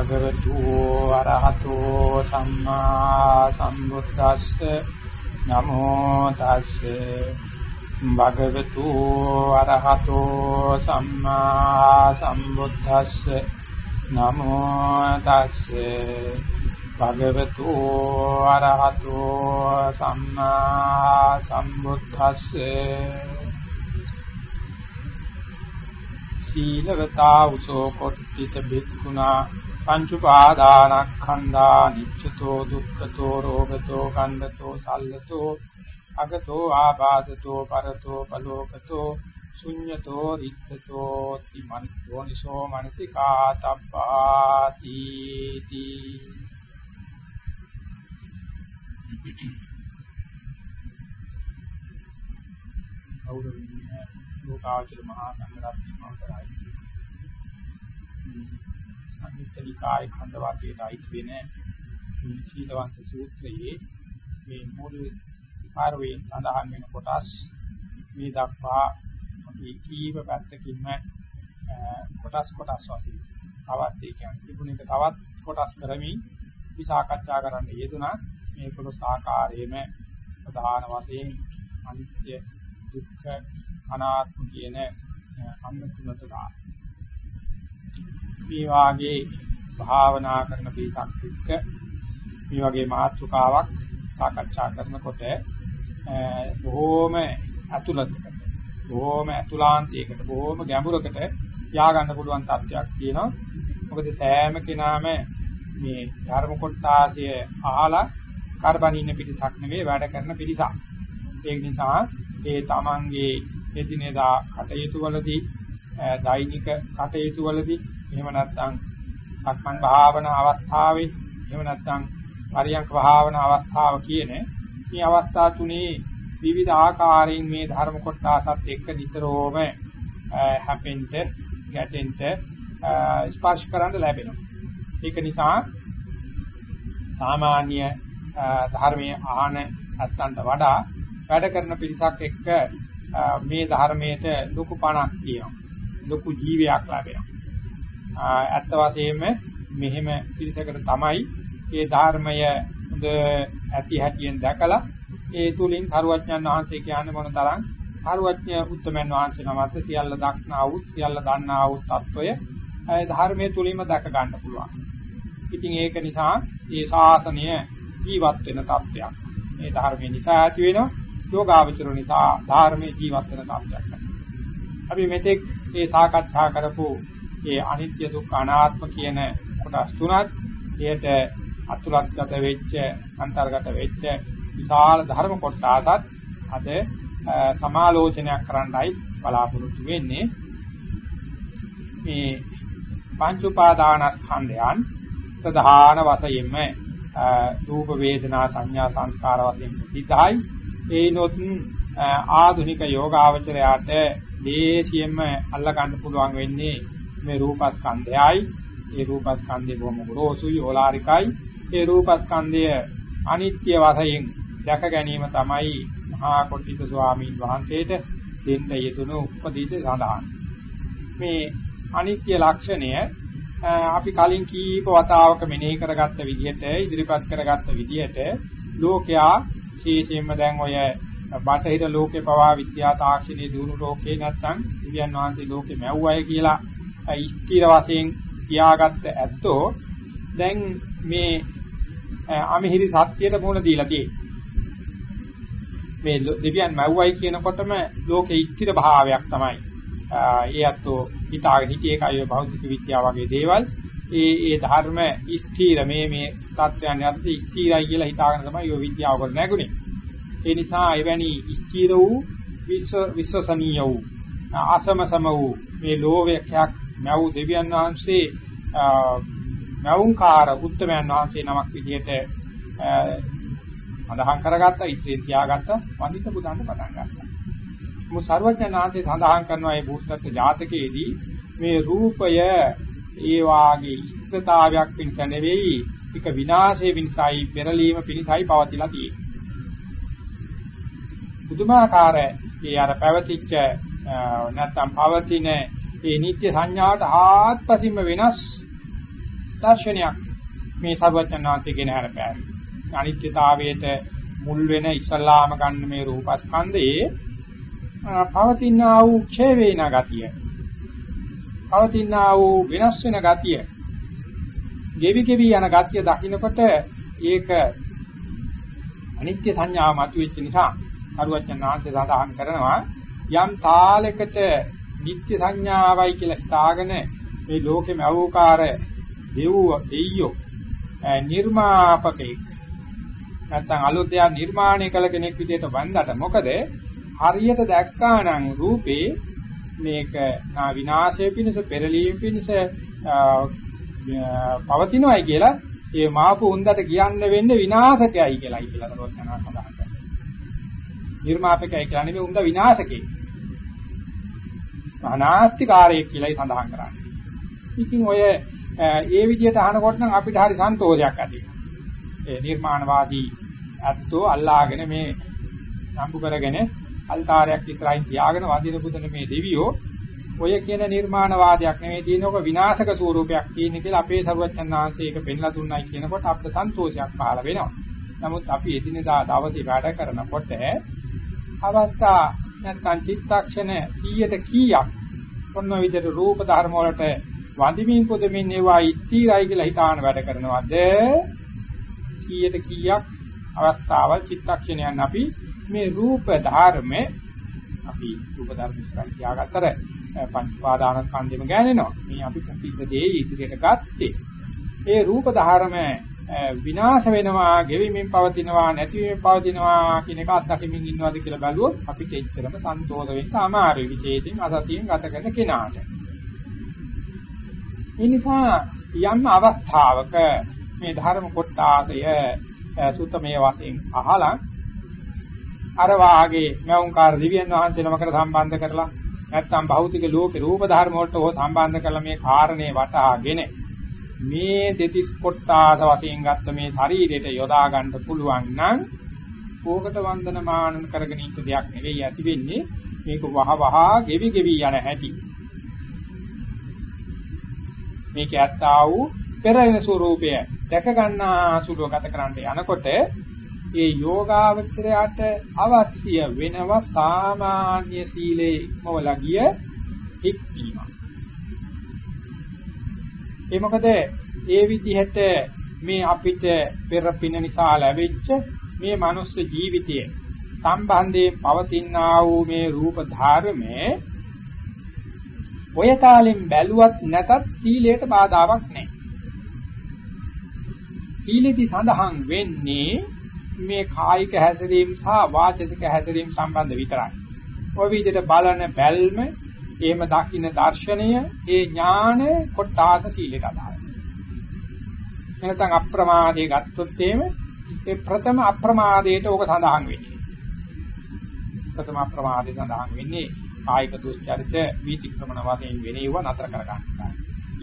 භගවතු අරහතෝ සම්මා සම්බුද්දස්ස නමෝ තස්සේ. භගවතු අරහතෝ සම්මා සම්බුද්දස්ස නමෝ තස්සේ. භගවතු අරහතෝ සම්මා සම්බුද්දස්සේ. සීලවතා උසෝ කොට්ටිත බික්ඛුනා පංච උපාදානස්කන්ධා නිච්ඡතෝ දුක්ඛතෝ රෝගතෝ කන්දතෝ සල්ලතෝ අගතෝ ආබාධතෝ පරතෝ පලෝකතෝ ශුඤ්ඤතෝ රික්තතෝ තිමනිසෝ මනසිකා තබ්බාති තී අවුරුදු ලෝකාචර මහා සංඝරත්නය අවසරයි. සංයුත්තනිකාය ඛණ්ඩ වාක්‍යයට අයිති වෙන මේ සීලවන්ත සූත්‍රයේ මේ මූල පාරවේ සඳහන් වෙන කොටස් මේ දක්වා අපි කීව පැත්තකින්ම කොටස් කොටස් වශයෙන් තවත් ඒ කියන්නේ තිබුණ එක තවත් කොටස් කරමින් අපි සාකච්ඡා කරන්න යෙදුනා මේ කොටස් ආකාරයේම ප්‍රධාන වශයෙන් අනිත්‍ය දුක්ඛ අනාත්ම කියන අන්න තුනට ගන්න. මේ වාගේ භාවනා කරන පිටක් එක්ක මේ වගේ මාතෘකාවක් සාකච්ඡා කරනකොට බොහෝම අතුලතකට බොහෝම අතුලාන්තයකට බොහෝම ගැඹුරකට යා ගන්න පුළුවන් තත්ත්වයක් තියෙනවා. මොකද සෑම කෙනාම මේ ධර්ම කොටාසිය අහලා කරබනින්න පිටසක් නෙවෙයි වැඩ කරන පිටසක්. ඒක නිසා ඒ තමන්ගේ එදිනෙදා කටයුතු වලදී දෛනික කටයුතු වලදී එහෙම නැත්නම් සක්මන් භාවනා අවස්ථාවේ එහෙම නැත්නම් පරියන්ක භාවනා අවස්ථාව කියන මේ අවස්ථා තුනේ විවිධ ආකාරයෙන් මේ ධර්ම කොටසත් එක්ක නිතරම හැපෙන්න ගැටෙන්න ස්පර්ශ කරන්න ලැබෙනවා. ඒක නිසා සාමාන්‍ය ධර්මයේ ආහන අත්තන්ට වඩා වැඩ කරන පිරිසක් එක්ක මේ ධර්මයට ලොකු පණක් තියෙනවා. ලොකු ජීවයක් ලැබෙනවා. ඇත්ත වශයෙන්ම මෙහෙම පිළිසකට තමයි ඒ ධර්මය හොඳ ඇති හැටියෙන් දැකලා ඒ තුලින් කරුවඥන් වහන්සේ කියන්නේ මොන තරම් කරුවඥ උත්තමයන් වහන්සේ නමත් සියල්ල දක්නා වූ සියල්ල දන්නා වූ తত্ত্বය ඒ ධර්මයේ තුලින්ම දැක ගන්න පුළුවන්. ඉතින් ඒක නිසා ඒ ශාසනය ජීවත් වෙන తত্ত্বයක්. මේ ධර්මයේ නිසා ඇති වෙන යෝගාවචර නිසා ධර්මයේ ජීවත් වෙන తত্ত্বයක්. අපි මෙතෙක් මේ සාකච්ඡා කරපු මේ අනිත්‍ය දුක්ඛ අනාත්ම කියන කොටස් තුනත් එයට අතුලත්ගත වෙච්ච අන්තර්ගත වෙච්ච විශාල ධර්ම කොටසත් අද සමාලෝචනයක් කරන්නයි බලාපොරොත්තු වෙන්නේ. මේ පංච උපාදානස්කන්ධයන් ප්‍රධාන වශයෙන්ම රූප වේදනා සංඥා සංස්කාර වශයෙන් සිද්ධයි ඒනොත් ආධුනික යෝගාවචරයට දේශියෙම අල්ල ගන්න පුළුවන් වෙන්නේ මේ රූපස්කන්ධයයි. ඒ රූපස්කන්ධය බොහොම ගොරෝසුයි ඕලාරිකයි. ඒ රූපස්කන්ධය අනිත්‍ය වශයෙන් දැක ගැනීම තමයි මහා කොට්ටිත ස්වාමීන් වහන්සේට දෙන්න යෙදුණු උපදේශ සඳහන්. මේ අනිත්‍ය ලක්ෂණය අපි කලින් කීප වතාවක මෙනෙහි කරගත්ත විදිහට ඉදිරිපත් කරගත්ත විදිහට ලෝකයා විශේෂයෙන්ම දැන් ඔය බටහිර ලෝකේ පවා විද්‍යා තාක්ෂණයේ දිනු ලෝකේ නැත්තම් ඉන්දියන් වහන්සේ ලෝකේ මැව්වය කියලා ස්ථිර වශයෙන් කියාගත්ත ඇත්තෝ දැන් මේ අමිහිරි සත්‍යයට මුහුණ දීලා තියෙනවා. මේ දෙවියන් මැව්වයි කියනකොටම ලෝකේ ස්ථිර භාවයක් තමයි. ඒ අතෝ හිතාගෙන හිටියේ කය භෞතික විද්‍යාව වගේ දේවල් ඒ ඒ ධර්ම ස්ථීර මේ මේ තත්ත්වයන් යටතේ ස්ථීරයි කියලා හිතාගෙන තමයි ඔය විද්‍යාව කර නැගුණේ. ඒ නිසා එවැනි ස්ථීර වූ විශ්ව විශ්වසනීය වූ අසමසම වූ මේ ලෝකයක් නැව් දෙවියන් වහන්සේ නැවුම්කාර උත්තමයන් වහන්සේ නමක් විදිහට සඳහන් කරගත්තා ඉතින් තියාගත්තා වන්දිත පුදන්න පටන් ගත්තා. මො සර්වඥාන්සේ සඳහන් කරනවා මේ භූතත්ව ජාතකයේදී මේ රූපය ඒ වාගේ ඉෂ්ඨතාවයක් පිණිස නෙවෙයි එක විනාශයේ පිණිසයි පෙරලීම පිණිසයි පවතිලා තියෙන්නේ. පුදුමාකාර ඒ අර පැවතිච්ච නැත්තම් පවතින ඒ නිත්‍ය සංඥාවට ආත්පසින්ම වෙනස් දර්ශනයක් මේ සර්වඥාන්සේ ගෙන හරපෑයි. අනිත්‍යතාවයට මුල් වෙන ඉස්ලාම ගන්න මේ රූපස්කන්ධයේ පවතිනා වූ ක්ෂය වේන ගතිය. පවතිනා වූ වෙනස් වෙන ගතිය. ගෙවි ගෙවි යන ගතිය දකින්නකොට ඒක අනිත්‍ය සංඥාව මතුවෙච්ච නිසා අරුවචන ආංශය සඳහන් කරනවා යම් තාලයකට නිත්‍ය සංඥාවයි කියලා හිතාගෙන මේ ලෝකෙම අවෝකාර දෙව් දෙයියෝ නිර්මාපකෙක් නැත්නම් අලුත් දෙයක් නිර්මාණය කළ කෙනෙක් විදිහට වන්දට මොකද හරියට දැක්කානම් රූපේ මේක විනාශය පිණිස පෙරලීම පිණිස පවතිනවායි කියලා ඒ මාපු උන්දට කියන්න වෙන්නේ විනාශකයයි කියලායි කියලා තමයි යනවා සඳහන් කරන්නේ. නිර්මාපකයයි කියන්නේ උන්ද විනාශකේ. අනාස්තිකාරයෙක් කියලායි සඳහන් කරන්නේ. ඉතින් ඔය ඒ විදිහට අහනකොට නම් අපිට හරි සන්තෝෂයක් ඇති වෙනවා. ඒ නිර්මාණවාදී ඇත්තෝ අල්ලාගෙන මේ සම්පු කරගෙන අල්තාරයක් විතරයින් තියාගෙන වදින පුදන මේ දෙවියෝ ඔය කියන නිර්මාණවාදයක් නෙමෙයි තියෙනක විනාශක ස්වරූපයක් තියෙන කියලා අපේ සරුවච්චන් වහන්සේ ඒක පෙන්ලා දුන්නයි කියනකොට අපිට සන්තෝෂයක් පහළ වෙනවා. නමුත් අපි එදිනෙදා දවසේ වැඩ කරනකොට අවස්ථා නැත්නම් චිත්තක්ෂණ 100ට කීයක් ඔන්න ඔය විදිහට රූප ධර්ම වලට වඳිමින් පුදමින් ඒවා ඉතිරයි කියලා හිතාන වැඩ කරනවද 100ට කීයක් අවස්ථාවල් චිත්තක්ෂණයන් අපි මේ රූප ධර්ම අපි රූප ධර්ම ඉස්සරහ තියාගත්තර පංච පාදානස්කන්ධෙම ගෑනෙනවා. මේ අපි ප්‍රතිද දේ ඉදිරියට ගත්තේ. ඒ රූප ධර්ම විනාශ වෙනවා, ගෙවිමින් පවතිනවා, නැතිවීමෙන් පවතිනවා කියන එක අත්දැකීමින් ඉන්නවද කියලා බැලුවොත් අපිට එච්චරම සන්තෝෂ වෙන්න අමාරුයි විශේෂයෙන් අසතියෙන් ගත කරන කෙනාට. ඒ නිසා යම් අවස්ථාවක මේ ධර්ම කොටාසය සුත්තමේ වශයෙන් අහලා අර වාගේ මෞංකාර දිව්‍යන් වහන්සේ නමකට සම්බන්ධ කරලා නැත්නම් භෞතික ලෝකේ රූප ධර්ම වලට හෝ සම්බන්ධ කරලා මේ කාරණේ වටහාගෙන මේ දෙතිස් කොටාස වශයෙන් ගත්ත මේ ශරීරයට යොදා ගන්න පුළුවන් නම් ඕකට වන්දන මානන කරගෙන ඉන්න දෙයක් නෙවෙයි ඇති වෙන්නේ මේක වහ වහ ගෙවි ගෙවි යන හැටි මේක ඇත්තා වූ පෙරෙන ස්වરૂපය දැක ගන්නා සුළුව ගත කරන්න යනකොට ඒ යෝගාවචරයට අවශ්‍ය වෙනව සාමාන්‍ය සීලේ ඉක්මවලා ගිය හික්මීම. ඒ මොකද ඒ විදිහට මේ අපිට පෙර පින නිසා ලැබෙච්ච මේ මනුස්ස ජීවිතයේ සම්බන්ධයෙන් පවතිනා වූ මේ රූප ධර්මයේ ඔය තාලෙන් බැලුවත් නැතත් සීලයට බාධාවක් නැහැ. සීලෙදි සඳහන් වෙන්නේ මේ කායික හැසිරීම සහ වාචික හැසිරීම සම්බන්ධ විතරයි. ඔය විදිහට බලන බැල්ම, එහෙම දකින්න දර්ශනය, ඒ ඥාන කොටාස සීලයට අදාළයි. එනතන් අප්‍රමාදයේ ගත්තොත් එහෙම ඒ ප්‍රථම අප්‍රමාදයට ඕක සඳහන් වෙන්නේ. ප්‍රථම අප්‍රමාදයේ සඳහන් වෙන්නේ කායික දුස්චරිත වීතික්‍රමන වශයෙන් වෙනේව නතර කර ගන්නවා.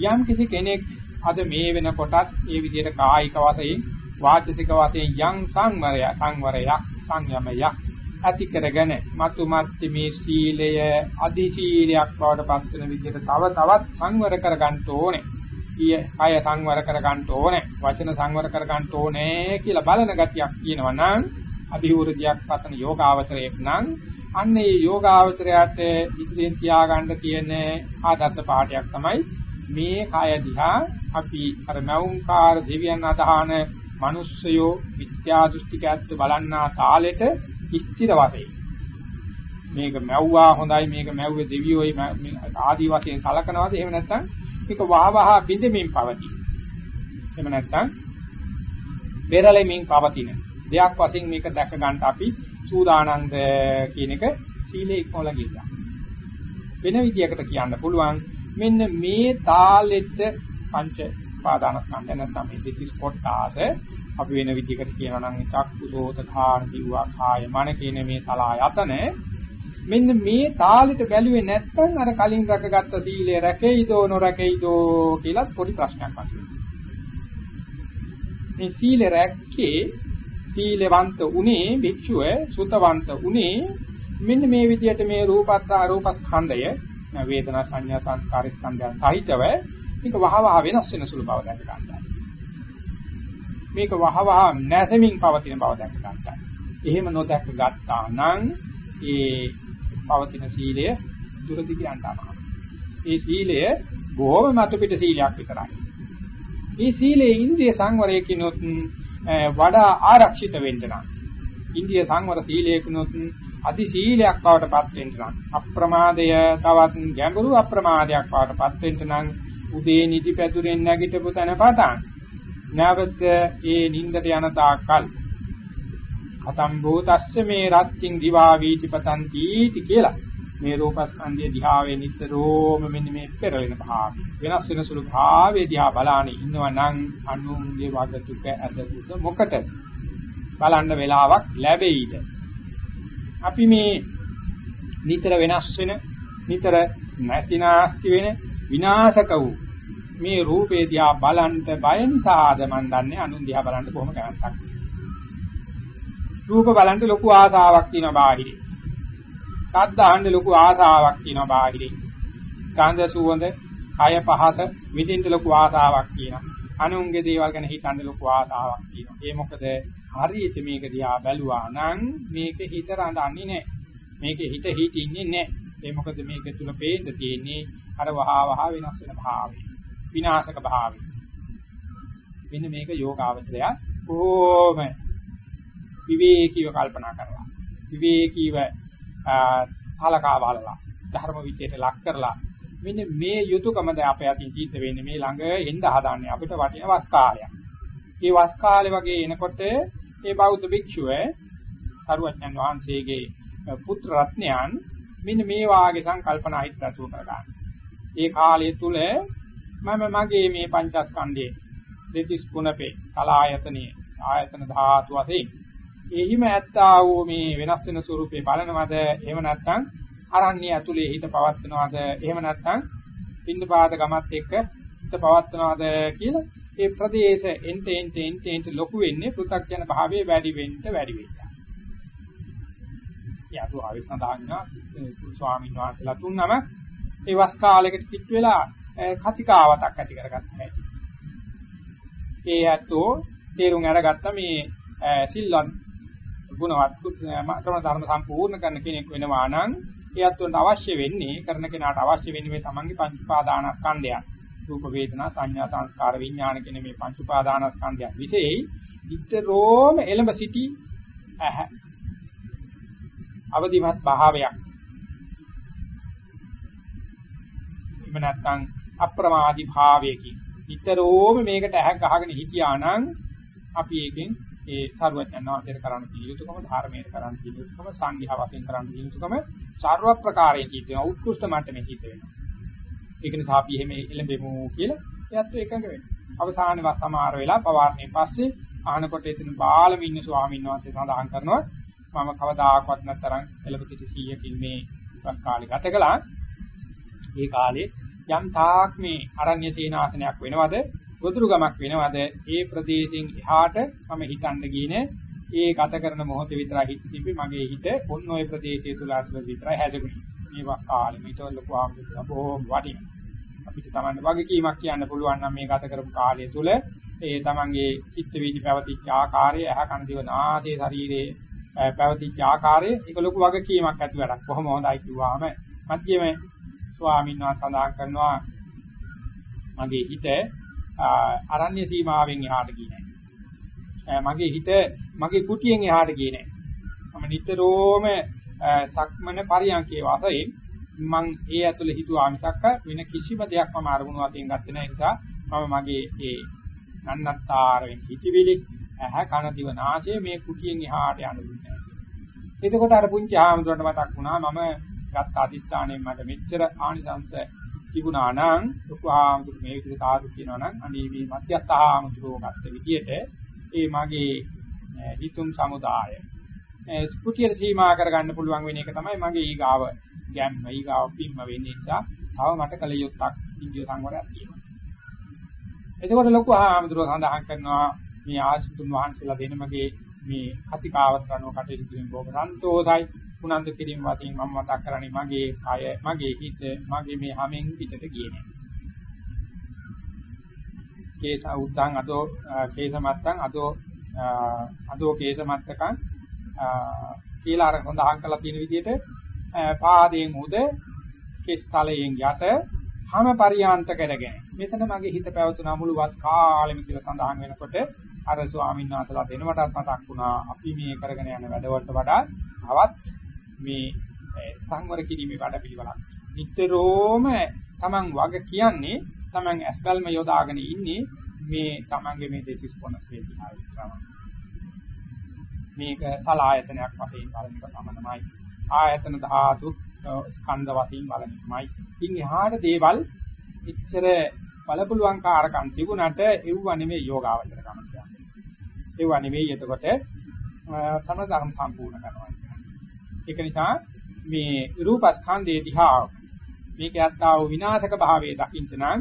යම් කිසි කෙනෙක් අද මේ වෙනකොටත් ඒ විදිහට කායික වශයෙන් වාචික වශයෙන් යම් සංවරය සංවරයක් සංයමයක් ඇති කරගෙන මතු මත්ති මේ සීලය අදි සීලයක් බවට පත් වෙන විදිහට තව තවත් සංවර කර ගන්න ඕනේ. ඊය කය සංවර කර ගන්න ඕනේ. වචන සංවර කර ගන්න ඕනේ කියලා බලන ගතියක් කියනවා නම් අභිවෘද්ධියක් පතන යෝගාවචරයක් නම් අන්න ඒ යෝගාවචරයට ඉදිරියෙන් තියාගන්න තියෙන ආදර්ශ පාඩයක් තමයි මේ කය දිහා අපි අර නවුන්කාර දෙවියන් අදහන මිනිස්සයෝ විද්‍යා දෘෂ්ටිකයන්ට බලන්නා තාලෙට ස්ථිර වශයෙන්. මේක මැව්වා හොඳයි මේක මැව්වේ දෙවියෝයි ආදි වශයෙන් සලකනවාද? එහෙම නැත්නම් මේක වහ වහ බිඳෙමින් පවතී එහෙම නැත්නම් බෙරළෙමින් පවතින. දෙයක් වශයෙන් මේක දැක ගන්න අපි සූදානන්ද කියන එක සීලේ ඉක්මවල ගියා. වෙන විදියකට කියන්න පුළුවන් මෙන්න මේ තාලෙට පංච උපාදානස්කන්ධ නැත්නම් මේ දෙතිස් කොටාස අපි වෙන විදිහකට කියනවා නම් චක්කුසෝත ධාන දිව්වා කාය මන කියන මේ සලායතන මෙන්න මේ තාලෙට බැලුවේ නැත්නම් අර කලින් රැකගත්ත සීලය රැකෙයිදෝ නොරැකෙයිදෝ කියලා පොඩි ප්‍රශ්නයක් වශයෙන් මේ සීල රැක්කේ සීලවන්ත උනේ භික්ෂුව සුතවන්ත උනේ මෙන්න මේ විදිහට මේ රූපත් අරූපස්කන්ධය වේදනා සංඥා සංස්කාර ස්කන්ධයන් සහිතව මේක වහවහ වෙනස් වෙන සුළු බව දැක ගන්නයි. මේක වහවහ නැසෙමින් පවතින බව දැක ගන්නයි. එහෙම නොදැක ගත්තා නම් ඒ පවතින සීලය දුරදි කියන්නවා. ඒ සීලය බොහොම මතු පිට සීලයක් විතරයි. මේ සීලේ ඉන්ද්‍රිය සංවරයකිනොත් වඩා ආරක්ෂිත වෙන්න නම් ඉන්ද්‍රිය සංවර සීලයකිනොත් අදි සීලයක් බවට පත් වෙන්න නම් අප්‍රමාදය තවත් ගැඹුරු අප්‍රමාදයක් බවට පත් වෙන්න නම් උදේ නිදි පැතුරෙන් නැගිටපු තැන පටන් නැවත ඒ නින්දට යන තාක්කල්. කතම් භූතස්ස මේ රත්ත්‍ින් දිවා වීතිපතන්ති කියලා. මේ රූපස්කන්ධය දිහාවේ නිතරම මෙන්න මේ පෙරලෙන භාවය. වෙනස් වෙන සුළු භාවයේ දිහා බලාන ඉන්නවා නම් අනුන්ගේ වගතුක ඇදකුද මොකටද බලන්න වෙලාවක් ලැබෙයිද? අපි මේ නිතර වෙනස් වෙන නිතර නැතිනාස්ති වෙන විනාශක වූ මේ රූපේ දිහා බලන්න බය නිසාද මන් දන්නේ? අනුන් දිහා බලන්න කොහොම කැමැත්තක් රූප බලන්න ලොකු ආසාවක් තියෙනවා බාහිරේ. ශබ්ද අහන්න ලොකු ආසාවක් තියෙනවා බාහිරේ. ගන්ධ සුවඳ කය පහස විඳින්න ලොකු ආසාවක් තියෙනවා. අනුන්ගේ දේවල් ගැන හිතන්න ලොකු ආසාවක් තියෙනවා. ඒ මොකද හරියට මේක දිහා බැලුවා නම් මේක හිත රඳන්නේ නැහැ. මේක හිත හිටින්නේ නැහැ. ඒ මොකද මේක තුල පේන්න තියෙන්නේ අර වහා වහා වෙනස් වෙන භාවය. විනාශක භාවය. මෙන්න මේක යෝගාවචරය කොහොම විවේකීව කල්පනා කරලා විවේකීව සලකා බලලා ධර්ම විචයට ලක් කරලා මෙන්න මේ යුතුයකමද අපේ අතින් සිද්ධ වෙන්නේ මේ ළඟ එන්න හදාන්නේ අපිට වටින වස් කාලයක්. මේ වස් කාලේ වගේ එනකොට මේ බෞද්ධ භික්ෂුව සරුවඥන් වහන්සේගේ පුත්‍ර රත්නයන් මෙන්න මේ වාගේ සංකල්පනා හිත ඇතුව කරගන්න. ඒ කාලය තුල මම මගේ මේ පංචස්කන්ධයේ දෙතිස් ගුණපේ කලායතනයේ ආයතන ධාතු වශයෙන්. එහිම ඇත්තා වූ මේ වෙනස් වෙන ස්වරූපේ බලනවද? එහෙම නැත්නම් අරණ්‍ය ඇතුලේ හිත පවත්නවද එහෙම නැත්නම් පින්නපාත ගමත් එක්ක හිත පවත්නවද කියලා ඒ ප්‍රදේශ එන්ට එන්ට එන්ට එන්ට ලොකු වෙන්නේ පෘථග්ජන භාවයේ වැඩි වෙන්න වැඩි වෙන්න. යතු ආවිසඳාන්නා ස්වාමීන් වහන්සේලා තුන්නම ඒ වස් කාලයකට කිට් වෙලා කතිකාවතක් ඇති කරගත්ත හැටි. ඒ ඇත්තෝ තේරුම් අරගත්ත මේ සිල්වත් ගුණවත් ක්‍රම ධර්ම සම්පූර්ණ කරන කෙනෙක් වෙනවා නම් ඒ ඇත්තොන්ට අවශ්‍ය වෙන්නේ කරන කෙනාට අවශ්‍ය වෙන්නේ මේ තමන්ගේ පංච උපාදානස්කන්ධයන්. රූප වේදනා සංඥා සංස්කාර විඥාන කියන මේ පංච උපාදානස්කන්ධයන් විශේෂයි විතරෝම එළඹ සිටි අවදිමත් භාවයක් එහෙම නැත්නම් අප්‍රමාදී භාවයකින් නිතරම මේකට ඇහ ගහගෙන හිටියා නම් අපි ඒකෙන් ඒ සරුවචනාවතර කරන්න පිළියුතුකම ධර්මයෙන් කරන්න පිළියුතුකම සංඝයා වශයෙන් කරන්න පිළියුතුකම සර්ව ප්‍රකාරයෙන් කියන උත්කෘෂ්ඨ මට්ටමේ හිත වෙනවා. ඒක නිසා අපි එහෙම එළඹෙමු කියලා එයත් එකඟ වෙනවා. අවසානයේ සමහර වෙලා පවාරණේ පස්සේ ආනකොට එතන බාලම ඉන්න ස්වාමීන් වහන්සේ සඳහන් කරනවා මම කවදාකවත් නැතරම් එළඹ සිටි 100කින් මේ කාලේ ගත කළා. ඒ කාලේ යම් තාක් මේ අරණ්‍ය සේනාසනයක් වෙනවද? ගොදුරු ගමක් වෙනවද? ඒ ප්‍රදේශයෙන් එහාට මම හිතන්න ගියේ ඒ ගත කරන මොහොතේ විතරයි හිත තිබි මගේ හිත ඔන්න ඔය ප්‍රදේශය තුල අතර විතරයි හැදෙන්නේ මේ කාලෙ මේතොල් ලොකු ආම්බුත් බොහොම වටිනවා. අපිට Taman වගකීමක් කියන්න පුළුවන් නම් මේ ගත කරපු කාලය තුල ඒ Tamanගේ චිත්ත වීදි පැවතිච්ච ආකාරය ඇහ කන දිව නාසය ශරීරයේ පැවතිච්ච ආකාරය ඒක ලොකු වගකීමක් ඇති වැඩක්. කොහොම හොඳයි කිව්වහම මධ්‍යම ස්වාමීන් වහන්සේ සඳහන් කරනවා මගේ හිත අරණ්‍ය සීමාවෙන් එහාට ගියේ නැහැ. මගේ හිත මගේ කුටියෙන් එහාට ගියේ නැහැ. මම නිතරම සක්මන පරියන්කේ වාසයෙන් මං ඒ ඇතුළේ හිතුවා මිසක් වෙන කිසිම දෙයක් මම අරමුණු වශයෙන් ගත්තේ නැහැ. ඒ නිසා මම මගේ ඒ නන්නත්තර වෙන හිතවිලි ඇහ කන දිව නාසය මේ කුටියෙන් එහාට යන්න දුන්නේ නැහැ. එතකොට අර පුංචි ආමතුරට මතක් වුණා මම ගත් අධිෂ්ඨානයෙන් මට මෙච්චර ආනිසංස තිබුණා නම් ලොකු ආමතුරු මේ විදිහට සාදු කියනවා නම් අනේ මේ මධ්‍යස්ථ ආමතුරෝ ගත්ත විදිහට ඒ මගේ හිතුම් සමුදාය ස්කුටියට සීමා කරගන්න පුළුවන් වෙන එක තමයි මගේ ඊගාව ගැම්ම ඊගාව පිම්ම වෙන්නේ නිසා තව මට කල යුත්තක් ඉන්දිය සංවරයක් තියෙනවා. එතකොට ලොකු ආමතුරෝ සඳහන් කරනවා මේ ආශිතුන් වහන්සේලා දෙන මගේ මේ කතිකාවත කරනව කටයුතු කිරීම බොහොම සන්තෝෂයි. උනන්දු කිරීම වශයෙන් මම මතක් කරන්නේ මගේ කය, මගේ හිත, මගේ මේ හැමෙන් පිටට ගියේ නෑ. කේස උද්දං අදෝ කේසමත්තං අදෝ අදෝ කේසමත්තකං කියලා අර හොඳහන් කරලා තියෙන විදිහට පාදයෙන් උද කෙස්තලයෙන් යට හැම පරියාන්ත කරගෙන මෙතන මගේ හිත පැවතුන මුළු වස් කාලෙම කියලා සඳහන් වෙනකොට අර ස්වාමීන් වහන්සේලා දෙනවටත් මතක් වුණා අපි මේ කරගෙන යන වැඩවලට වඩා තවත් මේ සංවර කිරීමේ වැඩ පිළිවෙලක්. නිතරම Taman වග කියන්නේ Taman ඇස්බල්ම යොදාගෙන ඉන්නේ මේ Tamanගේ මේ දෙතිස් කොනසේ දිහා විතරම. මේක සලායතනයක් වශයෙන් බලන එක සමානමයි. ආයතන ධාතු ස්කන්ධ වශයෙන් බලන එකමයි. ඉතින් එහාට දේවල් ඉච්ඡර බලපුලුවන් කාරකම් තිබුණට එව්ව නෙමෙයි යෝගාවචර කම කියන්නේ. එව්ව නෙමෙයි එතකොට සමධර්ම සම්පූර්ණ කරනවා. ඒක නිසා මේ රූපස්කන්ධයේ දිහා මේක යත්තා වූ විනාශක භාවයේ දකින්න නම්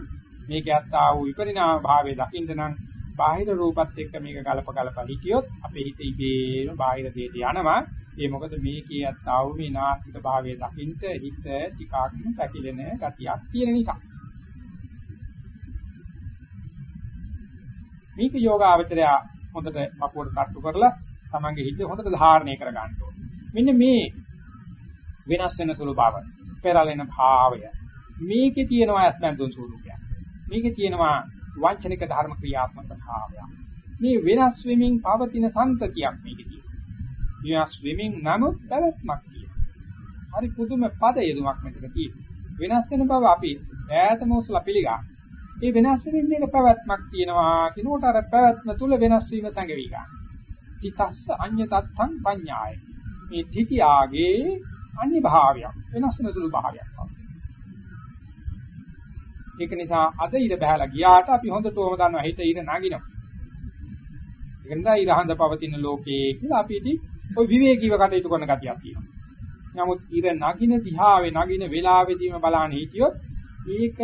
මේක යත්තා වූ විපරිණාම භාවයේ දකින්න නම් බාහිර රූපත් එක්ක මේක ගලප ගලප හිටියොත් අපේ හිත ඉබේම බාහිර දෙයට යනවා ඒ මොකද මේකේ යත්තා වූ මේ නාස්තික භාවයේ දකින්න හිත ටිකක් පැකිලෙන ගතියක් තියෙන නිසා මේක යෝගාවචරය හොඳට පපුවට තට්ටු කරලා තමන්ගේ හිත හොඳට ධාරණය කර ගන්න ඕනේ. මෙන්න මේ වෙනස් වෙන සුළු බව, පෙරලෙන භාවය. මේකේ තියෙනවා අස්මන්තුන් ස්වરૂපයක්. මේකේ තියෙනවා වංචනික ධර්ම ක්‍රියාත්මක භාවය. මේ වෙනස් වෙමින් පවතින සංතතියක් මේකේ තියෙනවා. වෙනස් වෙමින් නමුත් පැවැත්මක් තියෙනවා. හරි පුදුම පද යෙදුමක් මෙතන තියෙනවා. වෙනස් වෙන බව අපි ඈතම උසලා පිළිගන්න. ඒ වෙනස් වෙමින් මේක පැවැත්මක් තියෙනවා කිනෝට අර පැවැත්ම තුල වෙනස් වීම සංගවි ගන්න. තිතස්ස අඤ්‍ය තත්තං පඤ්ඤාය. මේ තිතියාගේ අන්‍ය භාවයක් වෙනස් වෙන සුළු භාවයක් ඒක නිසා අද ඉර බහැලා ගියාට අපි හොඳටම දන්නවා හිත ඉර නගිනවා. ඒක නිසා ඉර හඳ පවතින ලෝකේ කියලා අපි ඉතින් ওই විවේකීව කටයුතු කරන ගතියක් තියෙනවා. නමුත් ඉර නගින දිහාවේ නගින වේලාවෙදීම බලන්න හිටියොත් ඒක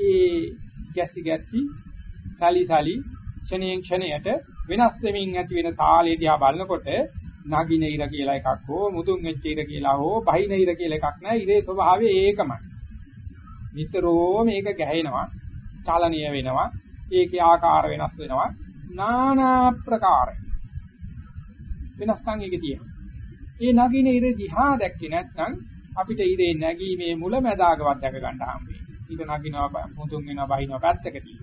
ඒ ගැසි ගැසි සලි සලි ක්ෂණයෙන් ක්ෂණයට වෙනස් වෙමින් ඇති වෙන තාලේ දිහා බලනකොට නගින ඉර කියලා එකක් හෝ මුදුන් වෙච්ච ඉර කියලා හෝ බහින ඉර කියලා එකක් නැහැ. ඉරේ ස්වභාවය ඒකමයි. නිතරම මේක ගැහෙනවා, චලනීය වෙනවා, ඒකේ ආකාර වෙනස් වෙනවා. নানা ප්‍රකාර වෙනස්කම් එකේ තියෙනවා. ඒ නගින ඉර දිහා දැක්කේ නැත්නම් අපිට ඉරේ නැගීමේ මුල මැදාගවත් දැක ගන්න හම්බෙන්නේ. ඊට නගිනවා මුදුන් වෙනවා බහිනවා පැත්තකදී.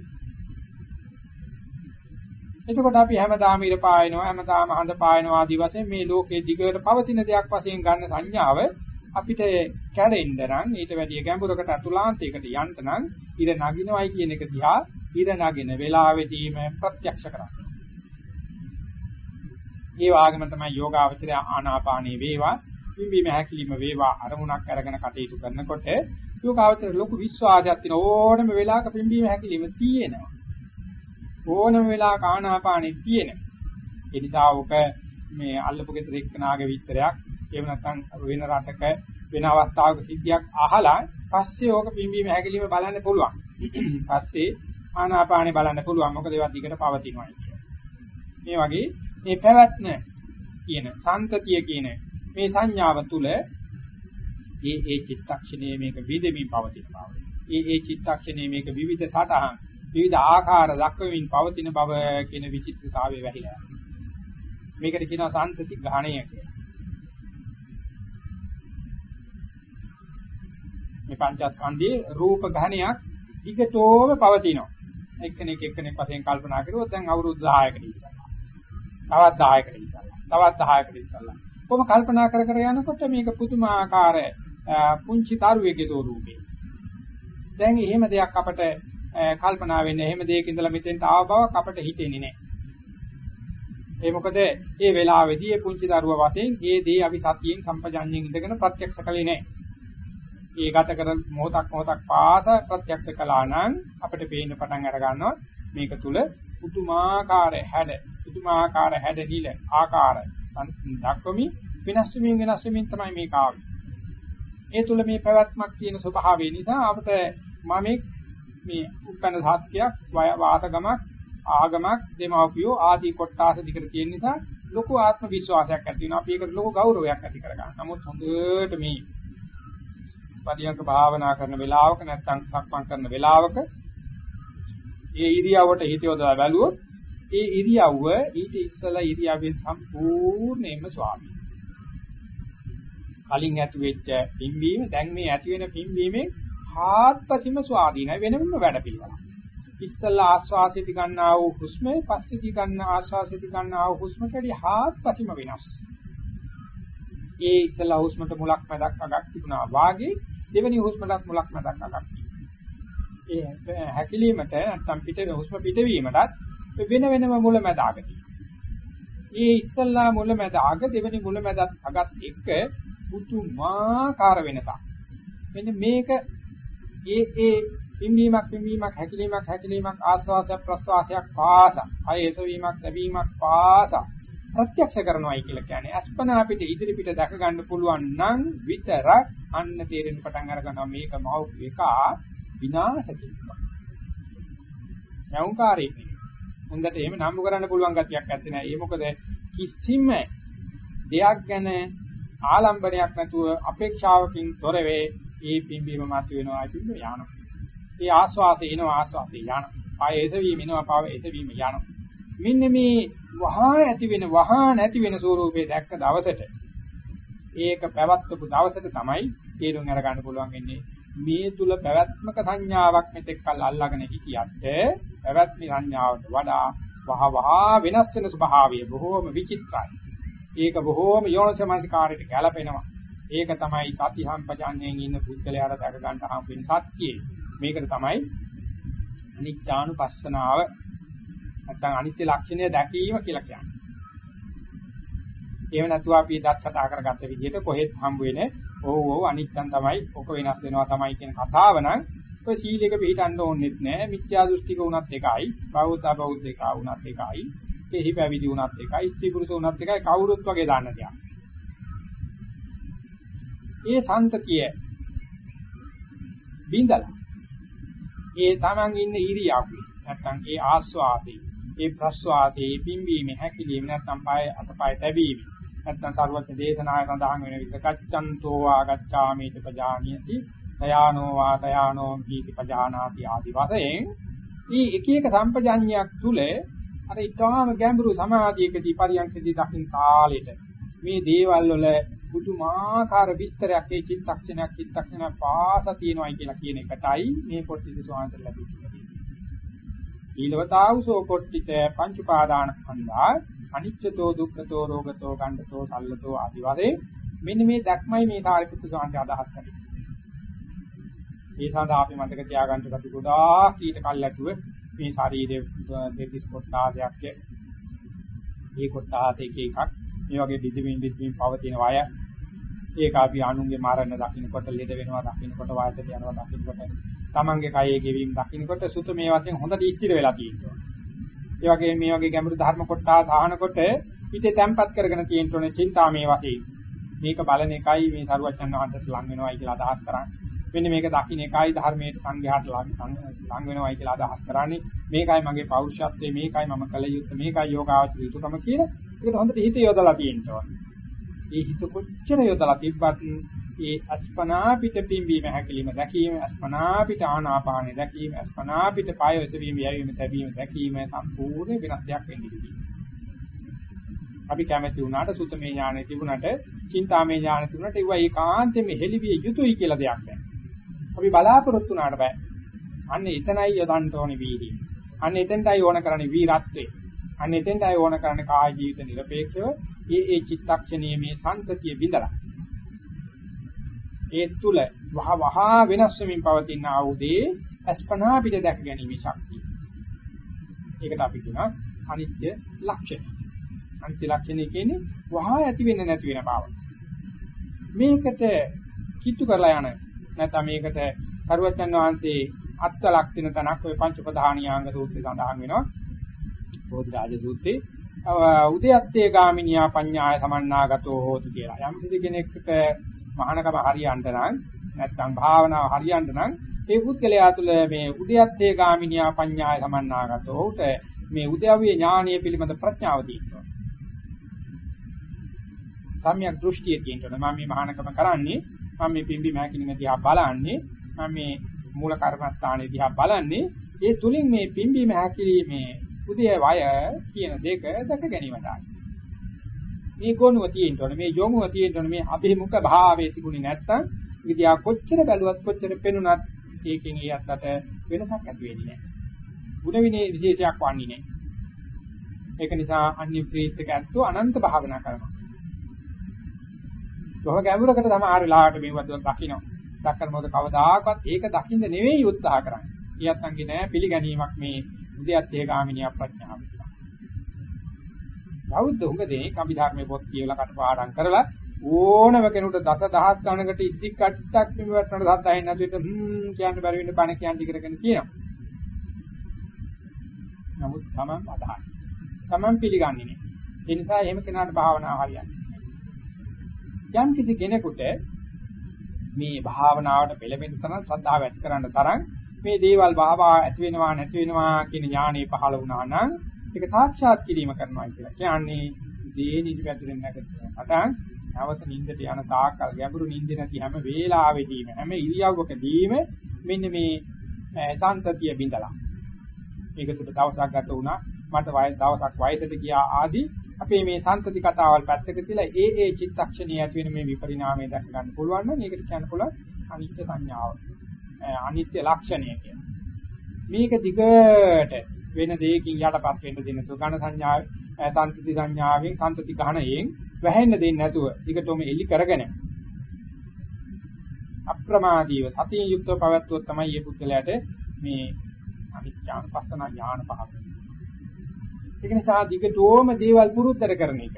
එතකොට අපි හැමදාම ඉර පායනවා හැමදාම හඳ පායනවා ආදී වශයෙන් මේ ලෝකයේ දිගට පවතින දෙයක් වශයෙන් ගන්න සංඥාව අපිට කැරෙන්න නම් ඊට වැඩිය ගැඹුරකට අතුලාන්තයකට යන්න නම් ඉර නගිනවයි කියන එක දිහා ඉර නගින වේලාවෙදීම ප්‍රත්‍යක්ෂ කරන්න. ඒ වගේම තමයි යෝගාවචරය ආනාපානී වේවා පිම්බීම හැකිලිම වේවා අරමුණක් අරගෙන කටයුතු කරනකොට යෝගාවචර ලොකු විශ්වාසයක් තියෙන ඕනම වෙලාවක පිම්බීම හැකිලිම තියෙනවා. ඕනම වෙලාවක ආනාපානෙ තියෙන. ඒ නිසා ඔක මේ අල්ලපු ගෙදර එක්කනාගේ විස්තරයක් එහෙම නැත්නම් වෙන රටක වෙන අවස්ථාවක සිද්ධියක් අහලා පස්සේ ඕක පිම්බීම හැකිලිම බලන්න පුළුවන්. පස්සේ ආනාපානෙ බලන්න පුළුවන්. මොකද ඒවා දිගට පවතිනවා මේ වගේ මේ පැවැත්ම කියන සන්තතිය කියන මේ සංඥාව තුළ ඒ ඒ චිත්තක්ෂණයේ මේක විදෙමින් පවතින බව. ඒ ඒ චිත්තක්ෂණයේ මේක විවිධ සටහන් විවිධ ආකාර දක්වමින් පවතින බව කියන විචිත්‍රතාවය වැහිලා යනවා. මේකට කියනවා සාන්තති ගාණය කියලා. මේ පංචස්කන්ධයේ රූප ඝණයක් ටිකටෝම පවතිනවා. එක්කෙනෙක් එක්කෙනෙක් වශයෙන් කල්පනා කරුවොත් දැන් අවුරුදු 10කට ඉස්සෙල්ලා. තවත් 10කට ඉස්සෙල්ලා. තවත් 10කට ඉස්සෙල්ලා. කොහොම කල්පනා කර කර යනකොට මේක පුදුමාකාර පුංචි තරුවෙකුගේ ස්වරූපේ. දැන් එහෙම දෙයක් අපට කල්පනා වෙන්නේ එහෙම දෙයක ඉඳලා මෙතෙන්ට ආව බවක් අපිට හිතෙන්නේ නැහැ. ඒ මොකද මේ වෙලාවේදී මේ පුංචි දරුවා වශයෙන් මේ දේ අපි සතියෙන් සම්පජඤ්ඤයෙන් ඉඳගෙන ප්‍රත්‍යක්ෂ කළේ නැහැ. ඒ ගත කර මොහොතක් මොහොතක් පාස ප්‍රත්‍යක්ෂ කළා නම් අපිට පේන්න පටන් අර ගන්නවා මේක තුල පුදුමාකාර හැඩ පුදුමාකාර හැඩ නිල ආකාර දක්වමි වෙනස් වෙමින් වෙනස් වෙමින් තමයි මේක ආවේ. ඒ තුල මේ පැවැත්මක් තියෙන ස්වභාවය නිසා අපිට මමෙක් මේ උපැන්න සත්‍යයක් වාතගමක් ආගමක් දෙමව්පියෝ ආදී කොටාස දිකට තියෙන නිසා ලොකු ආත්ම විශ්වාසයක් ඇති වෙනවා. අපි ඒකට ලොකු ගෞරවයක් ඇති කරගන්නවා. නමුත් හොඳට මේ පරියන්ක භාවනා කරන වෙලාවක නැත්නම් සක්මන් කරන වෙලාවක ඒ ඉරියව්වට හිත යොදලා බැලුවොත් ඒ ඉරියව්ව ඊට ඉස්සලා ඉරියව්වෙන් සම්පූර්ණයෙන්ම ස්වාමී. කලින් ඇති වෙච්ච පිම්බීම දැන් මේ ඇති වෙන පිම්බීමේ හාත්පසින්ම ස්වාධීනයි වෙනම වැඩ පිළිවෙලක්. ඉස්සලා ආස්වාසිත ගන්නා වූ හුස්මේ පස්සේදී ගන්න ආස්වාසිත ගන්නා වූ හුස්මකදී හාත්පසින්ම වෙනස්. ඒ ඉස්සලා හුස්මට මුලක් මැදක් අගක් තිබුණා වාගේ දෙවෙනි හුස්මටත් මුලක් මැදක් අගක් ඒ හැකිලීමට නැත්තම් පිට හුස්ම පිටවීමටත් වෙන වෙනම මුල මැද අග ඒ ඉස්සල්ලා මුල මැද අග දෙවෙනි මුල මැදත් අගත් එක පුදුමාකාර වෙනසක්. මෙන්න මේක ඒ ඒ පිම්බීමක් පිම්බීමක් හැකිලීමක් හැකිලීමක් ආස්වාදයක් ප්‍රස්වාසයක් පාස අයසවීමක් ලැබීමක් පාස ප්‍රත්‍යක්ෂ කරනවායි කියලා කියන්නේ අස්පනා අපිට ඉදිරි පිට දැක ගන්න පුළුවන් නම් විතරක් අන්න තේරෙන පටන් අර ගන්නවා මේක මව එක විනාශ කිරීමක්. නෞකාරී හොඳට එහෙම නම්බු කරන්න පුළුවන් ගතියක් නැත්තේ නෑ. ඒ මොකද කිසිම දෙයක් ගැන ආලම්බණයක් නැතුව අපේක්ෂාවකින් තොර වේ ඒ පිම්බීම මත වෙනවා කියන යාන. ඒ ආස්වාසේ එනවා ආස්වාසේ යාන. පාය එසවීම එනවා පාව එසවීම යාන. මෙන්න මේ වහා ඇති වෙන වහා නැති වෙන ස්වરૂපේ දැක්ක දවසට ඒක පැවැත්වපු දවසට තමයි තේරුම් අරගන්න පුළුවන් වෙන්නේ මේ තුල පැවැත්මක සංඥාවක් මෙතෙක් කල් අල්ලාගෙන හිටියත් පැවැත්මි සංඥාවට වඩා වහ වහ වෙනස් වෙන ස්වභාවය බොහෝම විචිත්‍රයි. ඒක බොහෝම යෝනිසමස්කාරයට ගැලපෙනවා. ඒක තමයි සති සම්පජාඤ්ඤයෙන් ඉන්න පුද්ගලයාට දැක ගන්න හම් වෙන සත්‍යය. මේකට තමයි අනිච්චානුපස්සනාව නැත්නම් අනිත්‍ය ලක්ෂණය දැකීම කියලා කියන්නේ. එහෙම නැතුව අපි දත් කතා කරගත්ත විදිහට කොහෙත් හම්බ වෙන්නේ ඔව් ඔව් අනිත්‍යන් තමයි ඔක වෙනස් වෙනවා තමයි කියන කතාව නම් ඔය සීලයක පිළිටන්න ඕනෙත් නෑ මිත්‍යා දෘෂ්ටික වුණත් එකයි බෞද්ධ බෞද්ධ එක වුණත් එකයි කෙහි පැවිදි වුණත් එකයි ස්ත්‍රී පුරුෂ වුණත් එකයි කවුරුත් වගේ දාන්න දෙයක්. ඒ සන්තතිය බින්දලා ඒ තමන් ඉන්න ඉරියව්වේ නැත්නම් ඒ ආස්වාදේ ඒ ප්‍රස්වාදේ පිම්බීමේ හැකිලිම නැත්නම් පාය අතපය තැබීම. නැත්නම් සරුවත් දේශනාය සඳහන් වෙන විදිහට කච්චන්තෝ ආගච්ඡාමිත පජානියති දයානෝ වා දයානෝ කීති පජානාති ආදි වශයෙන්. මේ එක එක සම්පජඤ්ඤයක් තුල අර ඊටාම ගැඹුරු සමාධියකදී පරියන්කදී දකින්න කාලෙට මේ දේවල් වල පුදුමාකාර විස්තරයක් ඒ චිත්තක්ෂණයක් චිත්තක්ෂණ පාස තියෙනවායි කියලා කියන එකටයි මේ පොට්ටිද සෝහන්තර ලැබෙන්නේ. ඊළවතාවුසෝ කොට්ටිත පංච උපාදාන ස්කන්ධා අනිච්චතෝ දුක්ඛතෝ රෝගතෝ ගණ්ඩතෝ සල්ලතෝ ආදි වශයෙන් මෙන්න මේ දැක්මයි මේ සාරිපුත්තු සාන්ති අදහස් කරන්නේ. ඒ සඳහා අපි මතක තියාගන්න කටි ගොඩාක් ඊට කල්ැතුව මේ ශරීරයේ දෙතිස් කොටාදයක් මේ කොටාත එක එකක් මේ වගේ දිදිමින් දිදිමින් පවතින වය ඒක අපි අනුන්ගේ මරණ දකින්නකොට ලෙඩ වෙනවා දකින්නකොට වායතට යනවා දකින්නකොට තමන්ගේ කයේ ගෙවීම දකින්නකොට සුත මේ වශයෙන් හොඳට ඉස්තිර වෙලා තියෙනවා. ඒ වගේ මේ වගේ ගැඹුරු ධර්ම කොටා සාහනකොට හිතේ තැම්පත් කරගෙන තියෙන්න ඕනේ චින්තාමේ වශයෙන්. මේක බලන එකයි මේ සරුවචන් වහන්සේට ලං වෙනවයි කියලා අදහස් කරන්නේ. මෙන්න මේක දකින්න එකයි ධර්මයේ සංඝයාට ලං වෙනවයි කියලා අදහස් කරන්නේ. මේකයි මගේ පෞරුෂත්වය, මේකයි මම කල යුත්තේ, මේකයි යෝගාවචර යුතුයකම කියලා. ඒකට හොඳට හිත යොදලා තියෙන්න ඕනේ. ඒ හිත කොච්චර යොදලා තිබ්බත් ඒ අස්පනා පිට පිම්බීම හැකීම දැකීම අස්පනා පිට ආනාපානෙ දැකීම අස්පනා පිට පාය වෙසවීම යැවීම තැබීම දැකීම සම්පූර්ණ වෙනස් දෙයක් වෙන්නේ කිසි. අපි කැමැති වුණාට සුතමේ ඥානෙ තිබුණාට චින්තාමේ ඥානෙ තිබුණාට ඒවා ඒකාන්තයෙන්ම හෙළිවිය යුතුයි කියලා දෙයක් නැහැ. අපි බලාපොරොත්තු වුණාට බෑ. අන්න එතනයි යොදන්න ඕනේ වීර්යය. අන්න එතෙන්ටයි ඕන කරන්නේ වීරත්වේ. අන්න එතෙන්ටයි ඕන කරන්නේ කාය ජීවිත නිර්පේක්ෂව ඒ ඒ චිත්තක්ෂණයේ මේ සංතතිය බිඳලා ඒ තුල වහ වහ වෙනස් වෙමින් පවතින ආයුධේ අස්පනා පිට දැක ගැනීම ශක්තිය. ඒකට අපි කියනවා අනිත්‍ය ලක්ෂණ. අනිත්‍ය ලක්ෂණය කියන්නේ වහ ඇති වෙන්නේ නැති වෙන බව. මේකට කිතු කරලා යන නැත්නම් මේකට කරුවචන් වහන්සේ අත්ත ලක්ෂණ තනක් ඔය පංච ප්‍රධානියාංග සූත්‍රය සඳහන් වෙනවා. බෝධිරාජ සූත්‍රයේ උදයත්තේ ගාමිනියා පඤ්ඤාය සමන්නාගතෝ හෝති කියලා. යම් කෙනෙක්ට මහානකම හරියන්න නම් නැත්නම් භාවනාව හරියන්න නම් ඒ පුද්ගලයා තුළ මේ උද්‍යත්තේ ගාමිනියා පඤ්ඤාය සමන්නාගතෝ උට මේ උද්‍යව්‍ය ඥානීය පිළිබඳ ප්‍රඥාව තියෙනවා. සම්‍යක් දෘෂ්ටිය තියෙනවා. මම මේ මහානකම කරන්නේ මම මේ පිම්බි මහකිනින දිහා බලන්නේ මම මේ මූල කර්මස්ථානයේ දිහා බලන්නේ ඒ තුලින් මේ පිම්බීම හැකිරීමේ උදේ වය කියන දෙක දැක ගැනීමට මේ ගොනුව තියෙන්න ඕනේ මේ යොමුව තියෙන්න ඕනේ මේ අභිමුඛ භාවයේ තිබුණේ නැත්තම් විද්‍යාව කොච්චර බැලුවත් කොච්චර පෙනුනත් ඒකෙන් ඒ අත්තට වෙනසක් ඇති වෙන්නේ නැහැ. ಗುಣ විනේ විශේෂයක් වන්නේ නැහැ. ඒක නිසා අන්‍ය ප්‍රීතික ඇත්තෝ අනන්ත භාවනා කරනවා. කොහොම ගැඹුරකට තමයි ආර වෙලාවට මේවත් දකින්න. දක්කන මොකද කවදාකවත් ඒක දකින්න නෙවෙයි උත්සාහ කරන්නේ. ඊයත්න්ගේ නෑ පිළිගැනීමක් මේ උද්‍යත්තේ ගාමිනිය ප්‍රඥාව. බෞද්ධ උඟ දෙනේ කවි ධර්මයේ පොත් කියවලා කටපාඩම් කරලා ඕනම කෙනෙකුට දස දහස් ගණනකට ඉද්දි කට්ටක් මෙවටනට සද්ද ඇහෙන්නේ නැතුව හ්ම් කියන්න බැරි වෙන්න බණ කියන්න ඉගෙනගෙන කියනවා. නමුත් තමන් අදහයි. තමන් පිළිගන්නේ නෑ. ඒ නිසා එහෙම කෙනාට භාවනාව හරියන්නේ නෑ. යම් කිසි කෙනෙකුට මේ භාවනාවට පෙළඹෙන තරම් ශ්‍රද්ධාව ඇති කරන්න තරම් මේ දේවල් භාවා ඇති වෙනවා නැති වෙනවා කියන ඥානෙ පහළ වුණා නම් ඒක සාක්ෂාත් කිරීම කරනවා කියලා. කියන්නේ දේ නිදි පැතුරෙන් නැගිටිනවා. නැවත නිින්දට යන තාක්කල් ගැඹුරු නිින්ද නැති හැම වේලාවෙදීම හැම ඉරියව්වකදීම මෙන්න මේ සාන්තතිය බිඳලා. මේක තුට දවසක් ගත වුණා මට වයස දවසක් වයසට ගියා ආදී අපේ මේ සාන්තති කතාවල් පැත්තක තියලා ඒ ඒ චිත්තක්ෂණයේ ඇති වෙන මේ විපරිණාමය දැක ගන්න පුළුවන් නම් ඒකට කියන්න පුළුවන් අනිත්‍ය සංඥාව. අනිත්‍ය ලක්ෂණය කියලා. මේක දිගට වෙන දෙයකින් යටපත් වෙන්න දෙන සුගණ සංඥාව, සාන්තති සංඥාවෙන් සාන්තති ගහණයෙන් වැහෙන්න දෙන්නේ නැතුව ඊකටම එලි කරගෙන අප්‍රමාදීව සතිය යුක්තව පවත්වුවොත් තමයි මේ පුද්ගලයාට මේ අනිත්‍යානුපස්සන ඥාන පහළ වෙන්නේ. ඒක නිසා දිගටම දේවල් පුරුද්දට කරන එක.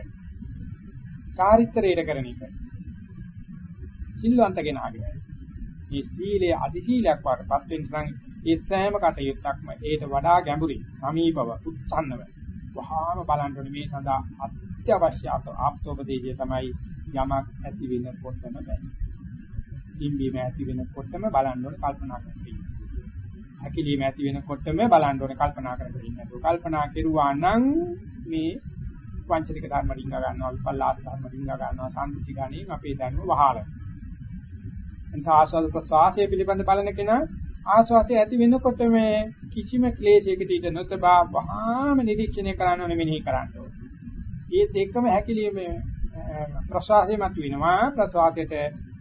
චාරිත්‍රයට කරන එක. සිල්වන්ත කෙනාගේ. මේ සීලය අධි සීලයක් වඩපත් වෙන නම් ඒ සෑම කටයුත්තක්ම ඒට වඩා ගැඹුරින් සමීපව උත්සන්නව වහාම බලන්න ඕනේ මේ සඳහා අත්‍යවශ්‍ය ආප්තෝපදේශය තමයි යමක් ඇති වෙනකොටම බැහැ. ඉම්බීම ඇති වෙනකොටම බලන්න ඕනේ කල්පනා කරන්න. හැකිලිම ඇති වෙනකොටම බලන්න ඕනේ කල්පනා කරගෙන ඉන්න. කල්පනා කෙරුවා නම් මේ පංචනික ධර්ම රිංග ගන්නවා, විපල්ලාස ධර්ම රිංග ගන්නවා, සම්පූර්ණ ගණේ අපේ ධර්ම වහාල. එතන ආස්වාද ප්‍රසවාසය පිළිබඳ බලන කෙනා ආස්වාදයේ ඇති වෙනකොට මේ කිසිම ක්ලේශයකට ඉඳ නොතබා වහාම නිරීක්ෂණය කරන්න ඕනේ මෙනෙහි කරන්න ඕනේ. ඒත් එක්කම හැකිලිම ප්‍රසවාසය මත වෙනවා ප්‍රසවාසයට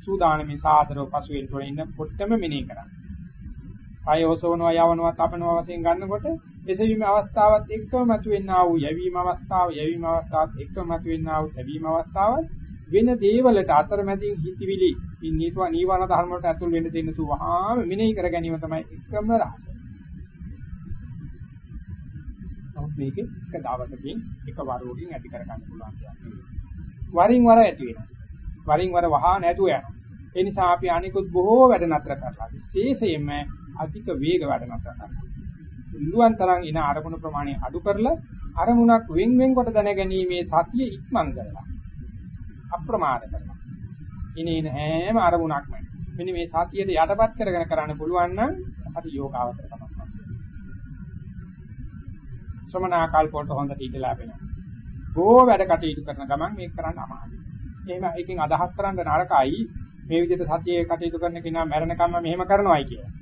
සූදානමින් සාදරව පසු වෙන්න ඉන්නකොටම මෙනෙහි කරන්න. කය ඔසවනවා යවනවා තපනවා වශයෙන් ගන්නකොට එසවීම අවස්ථාවත් එක්කම මතුවෙනා වූ යැවීම අවස්ථාව යැවීම අවස්ථාවත් එක්කම මතුවෙනා වූ තැවීම අවස්ථාවත් වෙන දේවලට අතරමැදින් හිතවිලි නීතුවා නීවරණ ධර්ම වලට ඇතුල් වෙන්න දෙන්න තු වහාම මෙනෙහි කර ගැනීම තමයි එකම රහස. නමුත් මේක එක දවසකින් එක වරෝකින් ඇති කර ගන්න පුළුවන් කියන්නේ. වරින් වර ඇති වෙනවා. වරින් වර වහා නැතුව යනවා. ඒ නිසා අපි අනිකුත් බොහෝ වැඩ නතර කරලා විශේෂයෙන්ම අධික වේග වැඩ නතර කරනවා. උල්ලුවන් තරම් ඉන අරමුණු ප්‍රමාණය අඩු කරලා අරමුණක් වෙන් වෙන් කොට දැනගැනීමේ සතිය ඉක්මන් කරලා අප්‍රමාද කරනවා. ඉනේන හැම අරමුණක්ම මෙන්න මේ සතියට යටපත් කරගෙන කරන්න පුළුවන් නම් අපි යෝගාවතර තමයි. ශ්‍රමණාකල්ප වලට හොඳට ඉඳලා වෙනවා. බොහෝ වැඩ කටයුතු කරන ගමන් මේක කරන්න අමාරුයි. එහෙම එකකින් අදහස් කරන්න නරකයි මේ විදිහට සතියේ කටයුතු කරන කෙනා මැරෙනකම්ම මෙහෙම කරනවායි කියලා.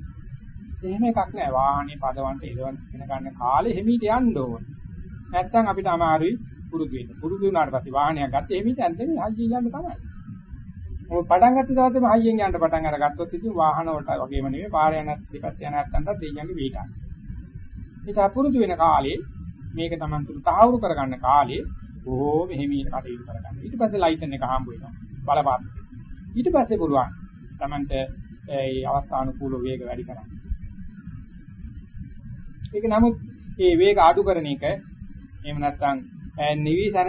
එහෙම එකක් නෑ. වාහනේ පදවන්ට ඉලවන්න ඉගෙන ගන්න කාලේ හිමීට යන්න ඕන. නැත්තම් අපිට අමාරුයි පුරුදු වෙන්න. පුරුදු වුණාට පස්සේ වාහනයක් ගත්තේ හිමීට ඇන්දෙන්නේ හයියෙන් යන්න තමයි. මොකද පටන් ගත්ත දවසේම හයියෙන් යන්න පටන් අරගත්තොත් ඉතින් වාහන වලට වගේම නෙවෙයි පාර යන දෙපැත්ත යන නැත්තන්ට දෙයියන්ගේ වේටක්. ඒක අපුරුදු වෙන කාලේ මේක Taman තුරු තහවුරු කරගන්න කාලේ බොහෝම හිමීට කටයුතු කරගන්න. ඊට පස්සේ ලයිසන් එක හම්බ වෙනවා. බලපාත්. ඊට පස්සේ පුළුවන් Tamanට ඒ අවස්ථානුකූල වේග වැඩි කරන්න. ඒක නමුත් මේ වේග අඩු කරන එක එහෙම නැත්නම් නිවිසන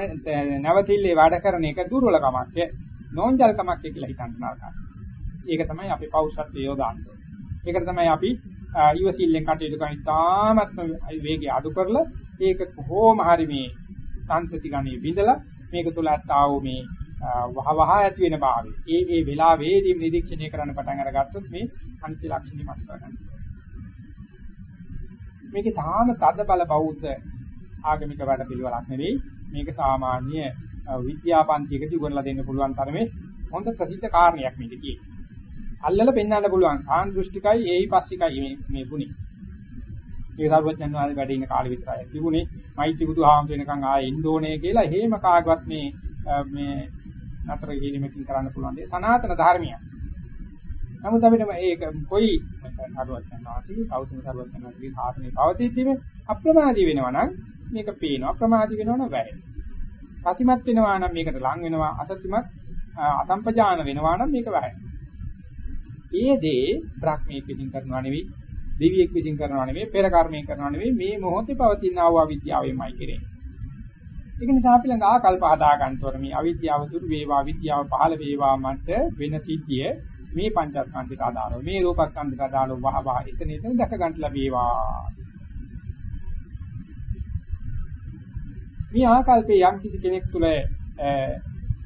නැවතිල්ලේ වැඩ කරන එක දුර්වලකමක් නෝන්ජල්කමක් කියලා හිතන්න නරකයි. ඒක තමයි අපි පෞෂත්වය යොදාන්නේ. ඒකට තමයි අපි ඊවසිල්ලෙන් කටයුතු කරන ඉතාමත්ම වේගය අඩු කරලා ඒක කොහොම හරි මේ සංතති ගණේ විඳලා මේක තුල ඇත්තා වූ මේ වහ වහ ඇති වෙන භාවය. ඒ ඒ වෙලාවේදී නිරීක්ෂණය කරන්න පටන් අරගත්තොත් මේ අනිත්‍ය ලක්ෂණي මත කරගන්න. මේකේ තාම තද බල බෞද්ධ ආගමික වැඩ පිළිවෙලක් නෙවෙයි. මේක සාමාන්‍ය විද්‍යාපන්තියකදී උගන්ලා දෙන්න පුළුවන් තරමේ හොඳ ප්‍රසිද්ධ කාරණයක් මේක තියෙන්නේ. අල්ලලා පෙන්වන්න පුළුවන් සාන්දෘෂ්ටිකයි ඒයි පස්සිකයි මේ මේ ගුණي. ඒ සර්වඥන් වහන්සේ වැඩ ඉන්න කාලෙ විතරයි තිබුණේ. මෛත්‍රී බුදුහාමුදුර වෙනකන් ආයේ ඉන්න ඕනේ කියලා හේම කාගවත් මේ මේ නතර කිරීමකින් කරන්න පුළුවන් දේ සනාතන ධර්මයක්. නමුත් අපිට මේක කොයි සරුවචන වාසී කෞතුම සරුවචන වාසී සාසනේ පවතිද්දිම අප්‍රමාදී වෙනවා නම් මේක පේනවා අප්‍රමාදී වෙනවා නම් වැරෙනවා. සතිමත් වෙනවා නම් මේකට ලං වෙනවා අසතිමත් අසම්පජාන වෙනවා නම් මේක වැරෙනවා. ඒ දේ බ්‍රහ්මීක විසින් කරනවා නෙවෙයි දෙවියෙක් විසින් කරනවා නෙවෙයි පෙර කර්මයෙන් කරනවා නෙවෙයි මේ මොහොතේ පවතින ආව අවිද්‍යාවෙමයි කෙරෙන්නේ. ඒක නිසා අපි ළඟ ආකල්ප හදා ගන්නතොර මේ අවිද්‍යාව දුරු වේවා විද්‍යාව පහළ වේවා මට වෙන සිද්ධිය මේ පංචස්කන්ධයට අදාළව මේ රූපස්කන්ධයට අදාළව වහ වහ එතන එතන දැක ගන්න ලැබේවා. මේ ආකල්පේ යම් කිසි කෙනෙක් තුළ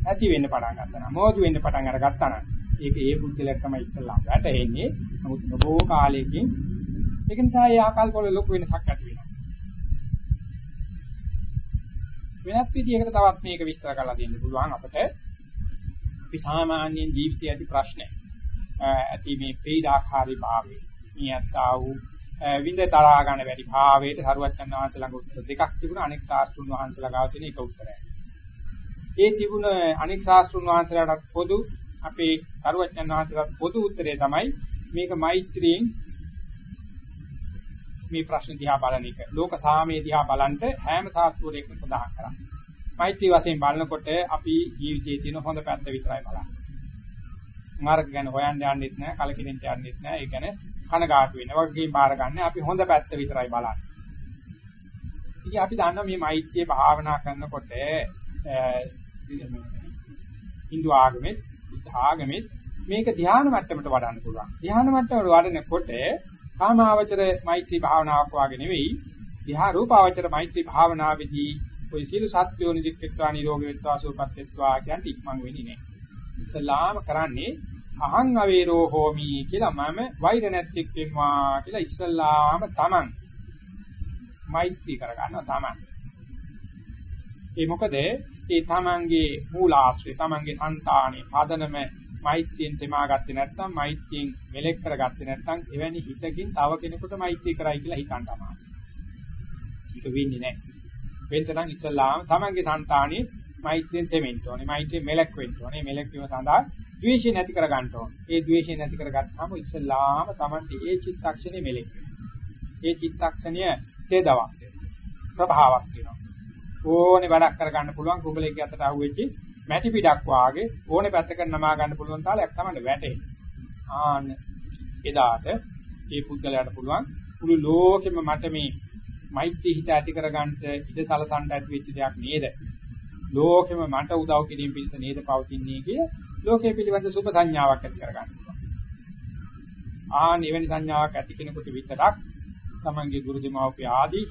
ඇති වෙන්න පටන් ගත්තා නම් මොහොත වෙන්න පටන් අරගත්තා නම් ඒක ඒ බුද්ධලයක් තමයි ඉස්සල්ලා වැටෙන්නේ. නමුත් බොහෝ කාලයකින් ඒක නිසා ඒ ආකල්ප වල ලොකු වෙනසක් ඇති වෙනවා. වෙනත් විදිහකට තවත් මේක විස්තර කරලා දෙන්න පුළුවන් අපිට. අපි සාමාන්‍යයෙන් ජීවිතයේ ඇති ප්‍රශ්න ඇති මේ පීඩාකාරී භාවය. මේ අත්තා වූ විඳ තරහා ගන්න වැඩි භාවයට හරුවච්චන් වහන්සේ ළඟ උත්තර දෙකක් තිබුණා අනෙක් සාස්ත්‍රුන් වහන්සේලා ගාව තියෙන එක උත්තරයි. ඒ තිබුණ අනෙක් සාස්ත්‍රුන් වහන්සේලාට පොදු අපේ හරුවච්චන් වහන්සේලාට පොදු උත්තරේ තමයි මේක මෛත්‍රියෙන් මේ ප්‍රශ්න දිහා බලන එක. ලෝක සාමයේ දිහා බලන්ට හැම සාස්ත්‍රයකම සඳහන් කරා. මෛත්‍රී වශයෙන් බලනකොට අපි ජීවිතයේ තියෙන හොඳ පැත්ත විතරයි බලන්නේ. මාර්ග ගැන හොයන්න යන්නෙත් නැහැ, කලකිරෙන්න යන්නෙත් නැහැ. ඒ කියන්නේ කනගාටු වෙනවා. වගේ බාර ගන්න අපි හොඳ පැත්ත විතරයි බලන්නේ. ඉතින් අපි දන්නවා මේ මෛත්‍රිය භාවනා කරනකොට හින්දු ආගමෙත්, බුද්ධ ආගමෙත් මේක ධ්‍යාන මට්ටමට වඩන්න පුළුවන්. ධ්‍යාන මට්ටමට වඩනකොට කාමාවචර මෛත්‍රී භාවනාවක් වාගේ නෙවෙයි විහා රූපාවචර මෛත්‍රී භාවනාවේදී ඔය සීල සත්‍යෝ නිදික්කත්වා නිරෝගී වෙත්වා සුවපත් වෙත්වා කියන්නේ ඉක්මන් වෙන්නේ නැහැ. ඉස්ලාම කරන්නේ අහං අවේරෝ හෝමි කියලා මම වෛර නැත්තේක් වෙනවා කියලා ඉස්ලාම තමන් මෛත්‍රී කර ගන්න තමන්. ඒ මොකද ඒ තමන්ගේ මූලාශ්‍රය තමන්ගේ సంతානේ පදනම මෛත්‍රියෙන් තෙමා ගත්තේ නැත්නම් මෛත්‍රියෙන් මෙලෙක් කරගත්තේ නැත්නම් එවැනි හිතකින් තව කෙනෙකුට මෛත්‍රී කරයි කියලා හිතන්න අමාරුයි. ඒක වෙන්නේ නැහැ. වෙන්න නම් ඉස්ලාම තමන්ගේ సంతානේ මෛත්‍රියෙන් තෙමෙන්න ඕනේ. මෛත්‍රියෙන් මෙලෙක් වෙන්න ඕනේ. මෙලෙක් වීම සඳහා ද්වේෂය නැති කර ගන්න ඕනේ. ඒ ද්වේෂය නැති කරගත්තාම ඉස්සල්ලාම තමන්ට ඒ චිත්තක්ෂණය මෙලෙක් ඒ චිත්තක්ෂණය තේදවක් ප්‍රභාවක් වෙනවා. ඕනේ වැඩක් කරගන්න පුළුවන් කුඹලෙක් අතට අහුවෙච්චි මැටි පිටක් වාගේ ඕනේ පැත්තකට නමා ගන්න පුළුවන් තාලයක් තමයි වැටෙන්නේ. ආන්න එදාට මේ පුද්ගලයාට පුළුවන් මුළු ලෝකෙම මට මේ මෛත්‍රී හිත ඇති කරගන්න ඉඩ සලසන්න ඇති වෙච්ච දෙයක් නේද? ලෝකෙම මට උදව් කිරීම පිණිස නේද පවතින්නේ කිය ලෝකයේ පිළිබඳ සුභ සංඥාවක් ඇති කරගන්න පුළුවන්. ආන් එවැනි සංඥාවක් ඇති කෙනෙකුට විතරක් තමන්ගේ ගුරු දෙමව්පිය ආදී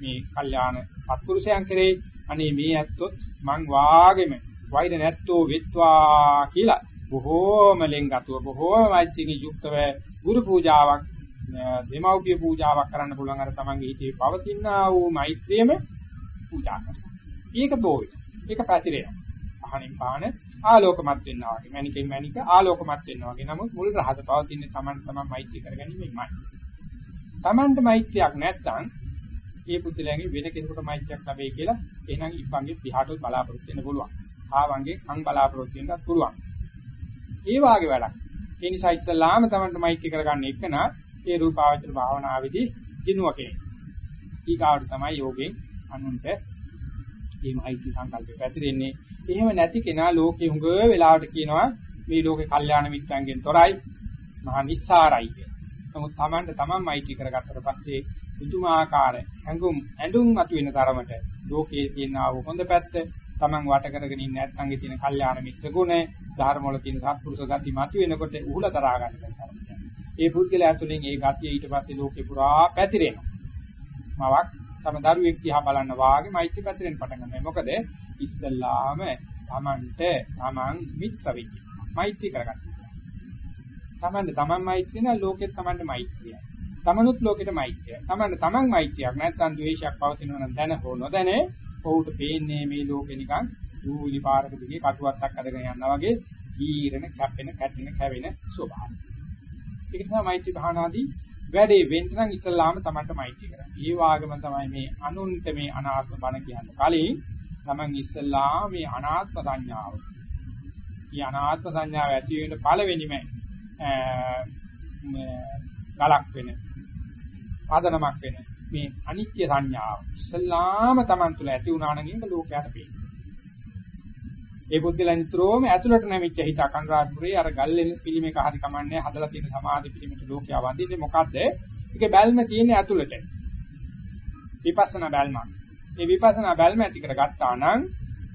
මේ කල්යාණ සත්පුරුෂයන් කෙරේ අනේ මේ ඇත්තොත් මං වාගෙම වෛර නැත්තෝ වෙත්වා කියලා බොහෝම ලෙන්ගතුව බොහෝම මෛත්‍රියෙන් යුක්තව ගුරු පූජාවක් දෙමව්පිය පූජාවක් කරන්න පුළුවන් අර තමන්ගේ හිතේ පවතිනා වූ මෛත්‍රියම පූජා කරනවා. ඒක බොයි. ඒක පැතිරෙනවා. අහනින් පාන ආලෝකමත් වෙනවා වගේ. මණිකෙන් මණික ආලෝකමත් වෙනවා වගේ. නමුත් මුල් රහස පවතින්නේ තමන් තමන් මෛත්‍රී කරගැනීමෙන්මයි. තමන්ට මෛත්‍රියක් නැත්නම් ඒ පුද්ගලයාගේ වෙන කෙනෙකුට මෛත්‍රියක් ලැබෙයි කියලා එහෙනම් ඉපංගේ දිහාට බලාපොරොත්තු වෙන්න පුළුවන්. ආවංගේ අං බලාපොරොත්තු වෙන්නත් පුළුවන්. ඒ වාගේ වැඩක්. ඒ නිසා ඉස්සල්ලාම තමන්ට මෛත්‍රී කරගන්න එකන ඒ රූපාවචර භාවනාවේදී දිනුව කෙනෙක්. ඊගාවට තමයි යෝගෙන් අනුන්ට මේ මෛත්‍රී සංකල්පය පැතිරෙන්නේ. එහෙම නැති කෙනා ලෝකේ හුඟ වෙලාවට කියනවා මේ ලෝකේ කල්යාණ මිත්‍රයන්ගෙන් තොරයි මහා නිස්සාරයි කියලා. නමුත් තමන්ට තමන් මෛත්‍රී කරගත්තට පස්සේ පුදුමාකාර හැඟුම් ඇඳුම් මතුවෙන තරමට ලෝකයේ තියෙන ආව හොඳ පැත්ත Taman වට කරගෙන ඉන්න නැත්නම්ගේ තියෙන කල්යාණ මිත්‍ර ගුණ, ධර්ම වල තියෙන සත්පුරුෂ ගති මතුවෙනකොට උහුල තරහා ගන්න බැහැ. ඒ පුද්ගලයා තුළින් ඒ ගතිය ඊට පස්සේ ලෝකේ පුරා පැතිරෙනවා. මවක් තම දරුවෙක් දිහා බලන්න වාගේ මෛත්‍රී පැතිරෙන්න පටන් ගන්නවා. මොකද ඉස්සල්ලාම Tamanට Taman මිත්‍ර වෙච්ච. මෛත්‍රී කරගන්නවා. Tamanට Taman මෛත්‍රී නා ලෝකෙත් Tamanට මෛත්‍රියයි. තමනුත් ලෝකෙට මෛත්‍රිය. තමන්ට තමන් මෛත්‍රියක් නැත්නම් ද්වේෂයක් පවතිනවා නම් දැන හෝ නොදැන ඔහුට පේන්නේ මේ ලෝකෙ නිකන් දූලි පාරක දිගේ කටුවත්තක් අදගෙන යනවා වගේ දීරණ කැපෙන කැටෙන කැවෙන ස්වභාවය. ඒක නිසා මෛත්‍රී භාවනාදී වැඩේ වෙන්න නම් ඉස්සල්ලාම Tamanට මෛත්‍රී කරන්න. ඒ වාගම තමයි මේ අනුන්ට මේ අනාත්ම බණ කියන්න. කලින් Taman ඉස්සල්ලා මේ අනාත්ම සංඥාව. මේ අනාත්ම සංඥාව ඇති වෙන පළවෙනිම ගලක් වෙන ආදනමක් වෙන මේ අනිත්‍ය සංඥාව ඉස්සල්ලාම Taman තුල ඇති වුණා නම් ඒක ලෝකයට පේනවා. ඒ බුද්ධලා නිතරම ඇතුළට නැමිච්ච හිත අකන්රාත්පුරේ අර ගල්ලෙන පිළිමේක හරි කමන්නේ හදලා තියෙන සමාධි පිළිමේට ලෝකයා වඳින්නේ මොකද්ද? ඒකේ බැල්ම තියෙන්නේ ඇතුළට. විපස්සනා බැල්මක්. ඒ විපස්සනා බැල්ම ඇති කරගත්තා නම්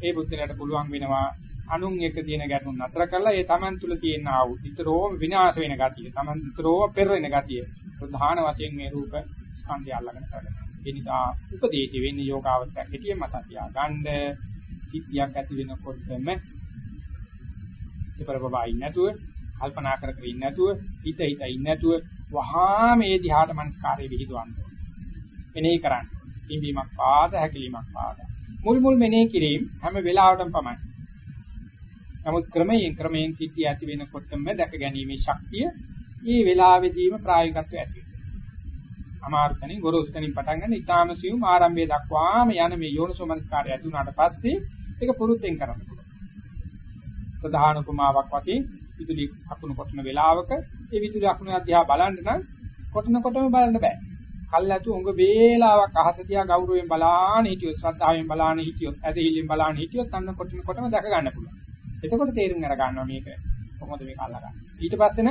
ඒ බුද්ධලයට පුළුවන් වෙනවා අනුන් එක තියෙන ගැටුම් නතර කරලා ඒ Taman තුල තියෙන ආ වූ නිතරම විනාශ වෙන ගතිය, Taman නිතරම පෙරෙන ගතිය ප්‍රධාන වශයෙන් මේ රූප ස්කන්ධය අල්ලගෙන කරගන්නවා. ඒ නිසා උපදේශ වෙන්නේ යෝගාවචක හිතිය මත තියාගන්න සිද්ධියක් ඇති වෙනකොටම ඉපර බබා ඉන්නේ නැතුව කල්පනා කර කර ඉන්නේ නැතුව හිත හිත ඉන්නේ නැතුව වහා මේ දිහාට මනස්කාරය විහිදුවන්න මෙනෙහි කරන්න. ඉඹීමක් පාද හැකිලීමක් පාද. මුල් මුල් මෙනෙහි කිරීම හැම වෙලාවටම පමණයි. නමුත් ක්‍රමයෙන් ක්‍රමයෙන් සිද්ධිය ඇති වෙනකොටම දැක ගැනීමේ ශක්තිය මේ වෙලාවෙදීම ප්‍රායෝගිකත්වය ඇති වෙනවා. අමාරු තනින් ගොරෝසු තනින් පටන් ගන්න ඊටාම සියුම් ආරම්භයේ දක්වාම යන මේ යෝනිසෝමනස්කාරය ඇති වුණාට පස්සේ ඒක පුරුද්දෙන් කරන්න පුළුවන්. ප්‍රධාන උපමාවක් වශයෙන් විදුලි අකුණු කොටන වෙලාවක ඒ විදුලි අකුණ අධ්‍යා බලන්න නම් කොටන කොටම බලන්න බෑ. කල්ැතු උඟ වේලාවක් අහස තියා ගෞරවයෙන් බලාන හිටියොත් ශ්‍රද්ධාවෙන් බලාන හිටියොත් ඇදහිල්ලෙන් බලාන හිටියොත් අන්න කොටන කොටම දැක ගන්න පුළුවන්. එතකොට තේරුම් අර ගන්නවා මේක කොහොමද මේක අල්ලගන්නේ. ඊට පස්සේ න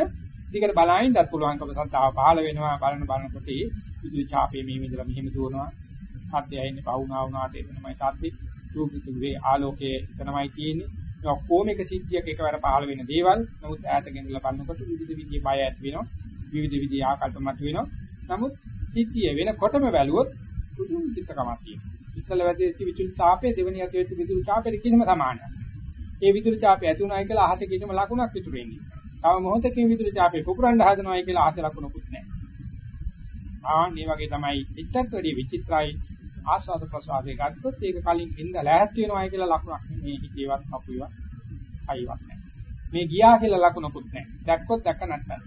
දිගට බලනින්නත් පුළුවන්කම ශ්‍රද්ධාව පහළ වෙනවා බලන බලනකොට විදුලි ඡාපේ මේ විදිහට මෙහෙම දුවනවා. සත්‍යය ඉන්නේ පවුනා වුණාට එතනමයි සත්‍යෙ රූපිතුවේ ආලෝකයේ එතනමයි තියෙන්නේ. ඒ ඔක්කොම එක සිද්ධියක එකවර පහළ වෙන දේවල්. නමුත් ඈතකින් ඉඳලා බලනකොට විවිධ විදිහේ බය ඇති වෙනවා. විවිධ විදිහේ ආකල්ප මත වෙනවා. නමුත් සිද්ධිය වෙනකොටම බැලුවොත් පුදුම චිත්තකමක් තියෙනවා. ඉස්සල වැදෙච්ච විදුලි ඡාපේ දෙවෙනි අත වෙච්ච විදුලි ඡාපේ කිසිම සමානයක් ඒ විදුලි ඡාපේ ඇති උනායි කියලා අහසේ කිසිම ලකුණක් ඉතුරු වෙන්නේ නැහැ. තව මොහොතකින් විදුලි ඡාපේ පුපුරන්න හදනවායි කියලා අහසේ ලකුණකුත් නැහැ. ආ මේ වගේ තමයි පිටත් වැඩි විචිත්‍රයි ආස්වාද ප්‍රසආදේ ගත්තොත් ඒක කලින් ඉඳ ලෑස්ති වෙනවායි කියලා ලකුණක් මේ හිතේවත් අපුවිවත් අයිවත් නැහැ. මේ ගියා කියලා ලකුණකුත් නැහැ. දැක්කොත් දැක්ක නැත්නම්.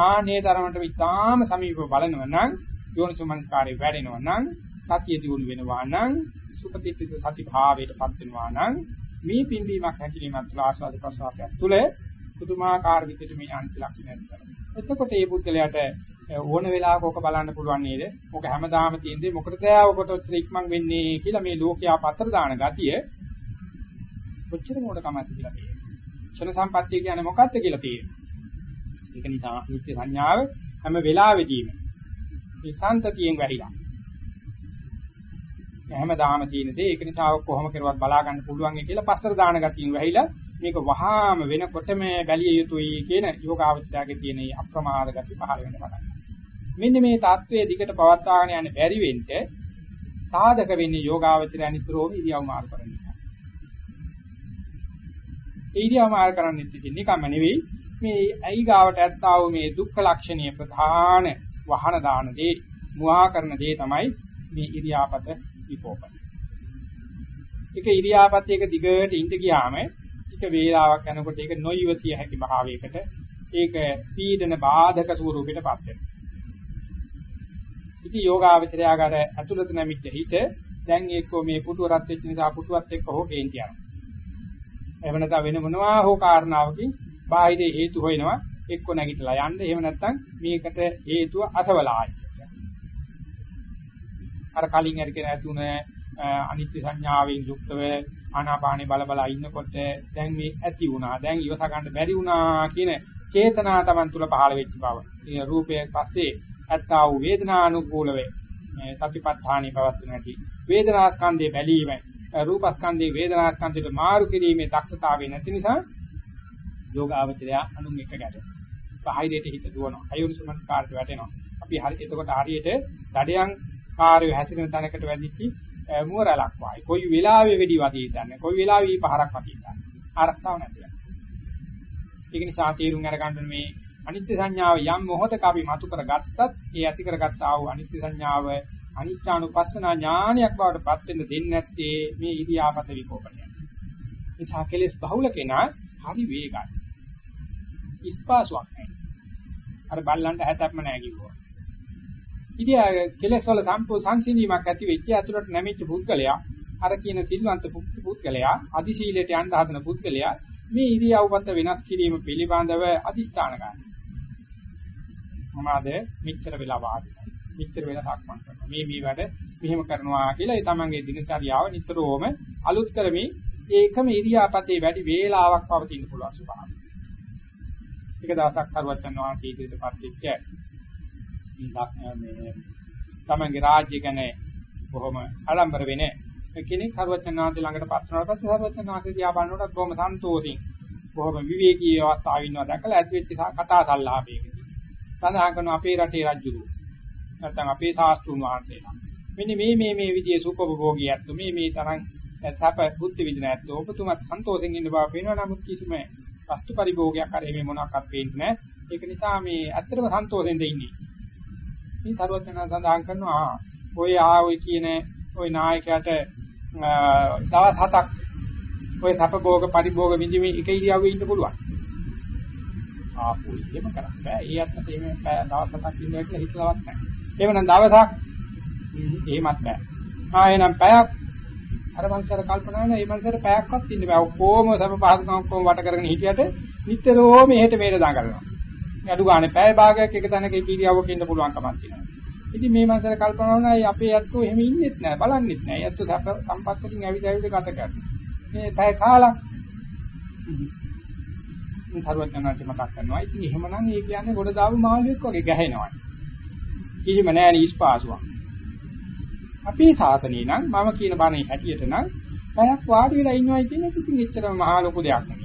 ආනේ තරමට විතාම සමීපව බලනවා නම් යෝනිසමංස්කාරේ වැඩෙනවා නම් සතිය දිනු වෙනවා නම් සුපතිත්ථ සති භාවයටපත් වෙනවා නම් මේ පින්බීමක් හැකිලීමක් තුළ ආස්වාද ප්‍රසආදයක් තුළ පුදුමාකාර විදිහට මේ අන්ති ලක්ෂණ ඇති එතකොට මේ පුද්ගලයාට ඕන වෙලාවක ඕක බලන්න පුළුවන් නේද? ඕක හැමදාම තියෙන්නේ මොකටද ආවකට ඉක්මන් වෙන්නේ කියලා මේ ලෝකයා පතර දාන ගතිය කොච්චර මොඩකමක්ද කියලා තේරෙනවා. ක්ෂණ සම්පත්තිය කියන්නේ මොකක්ද කියලා තේරෙනවා. ඒක නිසා නිත්‍ය සංඥාව හැම වෙලාවෙදීම මේ සාන්තතියෙන් වැහිලා. හැමදාම තියෙන දේ ඒක නිසා කොහොම කරුවත් බලා ගන්න පුළුවන් කියලා පස්සර දාන ගතියෙන් වැහිලා මේක වහාම වෙනකොටම බැලිය යුතුයි කියන යෝගාවචරයේ තියෙන අප්‍රමාද ගති පහළ වෙන පටන් මෙන්න මේ தત્ත්වයේ දිගට පවත්වාගෙන යන්න බැරි වෙන්න සාධක වෙන්නේ යෝගාවචරය නිතරම ඉරියව් මාරු කරන නිසා. ඒ ඉරියව් මාරු කරන්නේ ඉතින් නිකම්ම නෙවෙයි මේ ඇයි ගාවට ඇත්තා වූ මේ දුක්ඛ ලක්ෂණීය ප්‍රධාන වහන දාන දේ මුවා කරන දේ තමයි මේ ඉරියාපත විකෝපන. ඒක ඉරියාපතයක දිගට ඉඳ ගියාම ටික වේලාවක් යනකොට ඒක නොයවසිය හැකි භාවයකට ඒක පීඩන බාධක ස්වරූපයටපත් වෙනවා. ඉතින් යෝගාවචරයාගාර ඇතුළත නැමිච්ච හිත දැන් එක්කෝ මේ පුටුව රත් වෙච්ච නිසා පුටුවත් එක්ක හෝ කේන්ති යනවා. එහෙම නැත්නම් වෙන මොනවා හෝ කාරණාවකින් බාහිර හේතු හොයනවා එක්ක නැගිටලා යන්න. එහෙම නැත්නම් මේකට හේතුව අසවලායි. අර කලින් අරගෙන ඇතුණ අනිත්‍ය සංඥාවෙන් යුක්තව ආනාපානේ බල බල ඉන්නකොට දැන් මේ ඇති වුණා. දැන් ඉවස ගන්න බැරි වුණා කියන චේතනා Taman තුල පහළ වෙච්ච බව. මේ රූපයේ පස්සේ ඇත්තා වූ වේදනානුකූලව මේ සතිපට්ඨානෙ පවත්වන හැටි වේදනා ස්කන්ධේ බැලීම රූප ස්කන්ධේ වේදනා ස්කන්ධයට මාරු කිරීමේ දක්ෂතාවය නැති නිසා යෝග ආවචරය අනුන් එක ගැට. බාහිරයට හිත දුවනවා. අයෝනිසමත් කාර්ය වැටෙනවා. අපි හරි එතකොට හරියට දඩයන් කාර්ය හැසිරෙන තැනකට වැඩිච්ච මුවරලක් වයි. කොයි වෙලාවෙ වෙඩි වදී දන්නේ. කොයි වෙලාවෙ පහරක් වදී දන්නේ. ආරක්ෂාව නැතිව. ඒක නිසා තීරුම් අරගන්න මේ අනිත්‍ය සංඥාව යම් මොහොතක අපි මතු කරගත්තත් ඒ ඇති කරගත්ත ආ වූ අනිත්‍ය සංඥාව අනිච්චානුපස්සනා ඥානයක් බවට පත් වෙන්න දෙන්නේ නැත්තේ මේ ඉරියාපත විකෝපණය. නිසා කෙලෙස් බහුල කෙනා හරි වේගයි. ඉස්පාසුවක් නැහැ. අර බල්ලන්ට හැතැප්ම නැහැ කිව්වා. ඉතින් කෙලෙස් වල සම්පූර්ණ සංසිඳීමක් ඇති වෙච්ච අතුලට නැමිච්ච පුද්ගලයා අර කියන සිල්වන්ත පුද්ගලයා අදි සීලයට යන්න හදන පුද්ගලයා මේ ඉරියව්පත වෙනස් කිරීම පිළිබඳව අදිස්ථාන ගන්න. මම අද මෙච්චර වෙලා වාඩියි. මෙච්චර වෙලා සක්මන් කරනවා. මේ මේ වැඩ මෙහෙම කරනවා කියලා ඒ තමන්ගේ දිනචරියාව නිතරම අලුත් කරමින් ඒකම ඉරියාපතේ වැඩි වේලාවක් පවතින්න පුළුවන් ස්වභාවය. එක දවසක් කරුවචන් වහන්සේ ඉදිරියටපත් වෙච්ච මේ තමන්ගේ රාජ්‍ය ගැන බොහොම ආඩම්බර වෙන්නේ. කෙනෙක් කරුවචන් වහන්සේ ළඟට පත් වුණාට පස්සේ කරුවචන් වහන්සේ දිහා බලනකොට බොහොම සන්තෝෂින් බොහොම විවේකී අවස්ථාවේ ඉන්නවා දැකලා ඇති වෙච්ච කතා සල්ලාපයකදී සඳහන් කරන අපේ රටේ රජුරු නැත්නම් අපේ ශාස්ත්‍රුන් වහන්සේලා මෙන්න මේ මේ මේ විදිහේ සුඛභෝගී ඇත්තු මේ මේ තරම් සැප බුද්ධ විදින ඇත්තු ඔබතුමත් සන්තෝෂෙන් ඉන්න බව පේනවා. නමුත් කිසිම වස්තු පරිභෝගයක් කරේ මේ මොනක්වත් පේන්නේ නැහැ. ඒක නිසා මේ ඇත්තටම සන්තෝෂෙන්ද ඉන්නේ. මේ සරුවචන සඳහන් කරනවා ඔය ආවේ කියන ওই නායකයාට දවස් හතක් ඔය සැප භෝග පරිභෝග විඳින්නේ එක ඉරියව්වේ ඉන්න පුළුවන් ආපු එහෙම කරන්න බෑ. ඒ අත්තට එහෙම දවස් හතක් ඉන්නවා කියලා හිතලවත් නැහැ. එහෙමනම් දවසක් එහෙමත් බෑ. ආ එහෙනම් පැයක් අර මනුස්සයර කල්පනා කරන මේ මනුස්සයර පැයක්වත් ඉන්න බෑ. ඔක්කොම සම පහසුකම් ඔක්කොම වට කරගෙන හිටියට නිතරම මෙහෙට මෙහෙට දඟලනවා. අඩු ගානේ පැය භාගයක් එක තැනක ඉරියව්වක ඉන්න පුළුවන් කමක් තියෙනවා. ඉතින් මේ මනුස්සයර කල්පනා කරනවා අපේ යත්තෝ එහෙම ඉන්නෙත් නෑ බලන්නෙත් නෑ. යත්තෝ සම්පත් වලින් ඇවිත් ඇවිත් ගත කරනවා. මේ පැය කාලක් මේ සරුවචනාන්ති මතක් කරනවා. ඉතින් එහෙමනම් ඒ කියන්නේ ගොඩ දාපු මාළුවෙක් වගේ ගැහෙනවා. කිසිම නෑ නිස්පාසුවක්. අපේ සාසනේ නම් මම කියන බණේ හැටියට නම් පැයක් වාඩි වෙලා ඉන්නවයි කියන එක ඉතින් එච්චරම මහා ලොකු දෙයක් නෙවෙයි.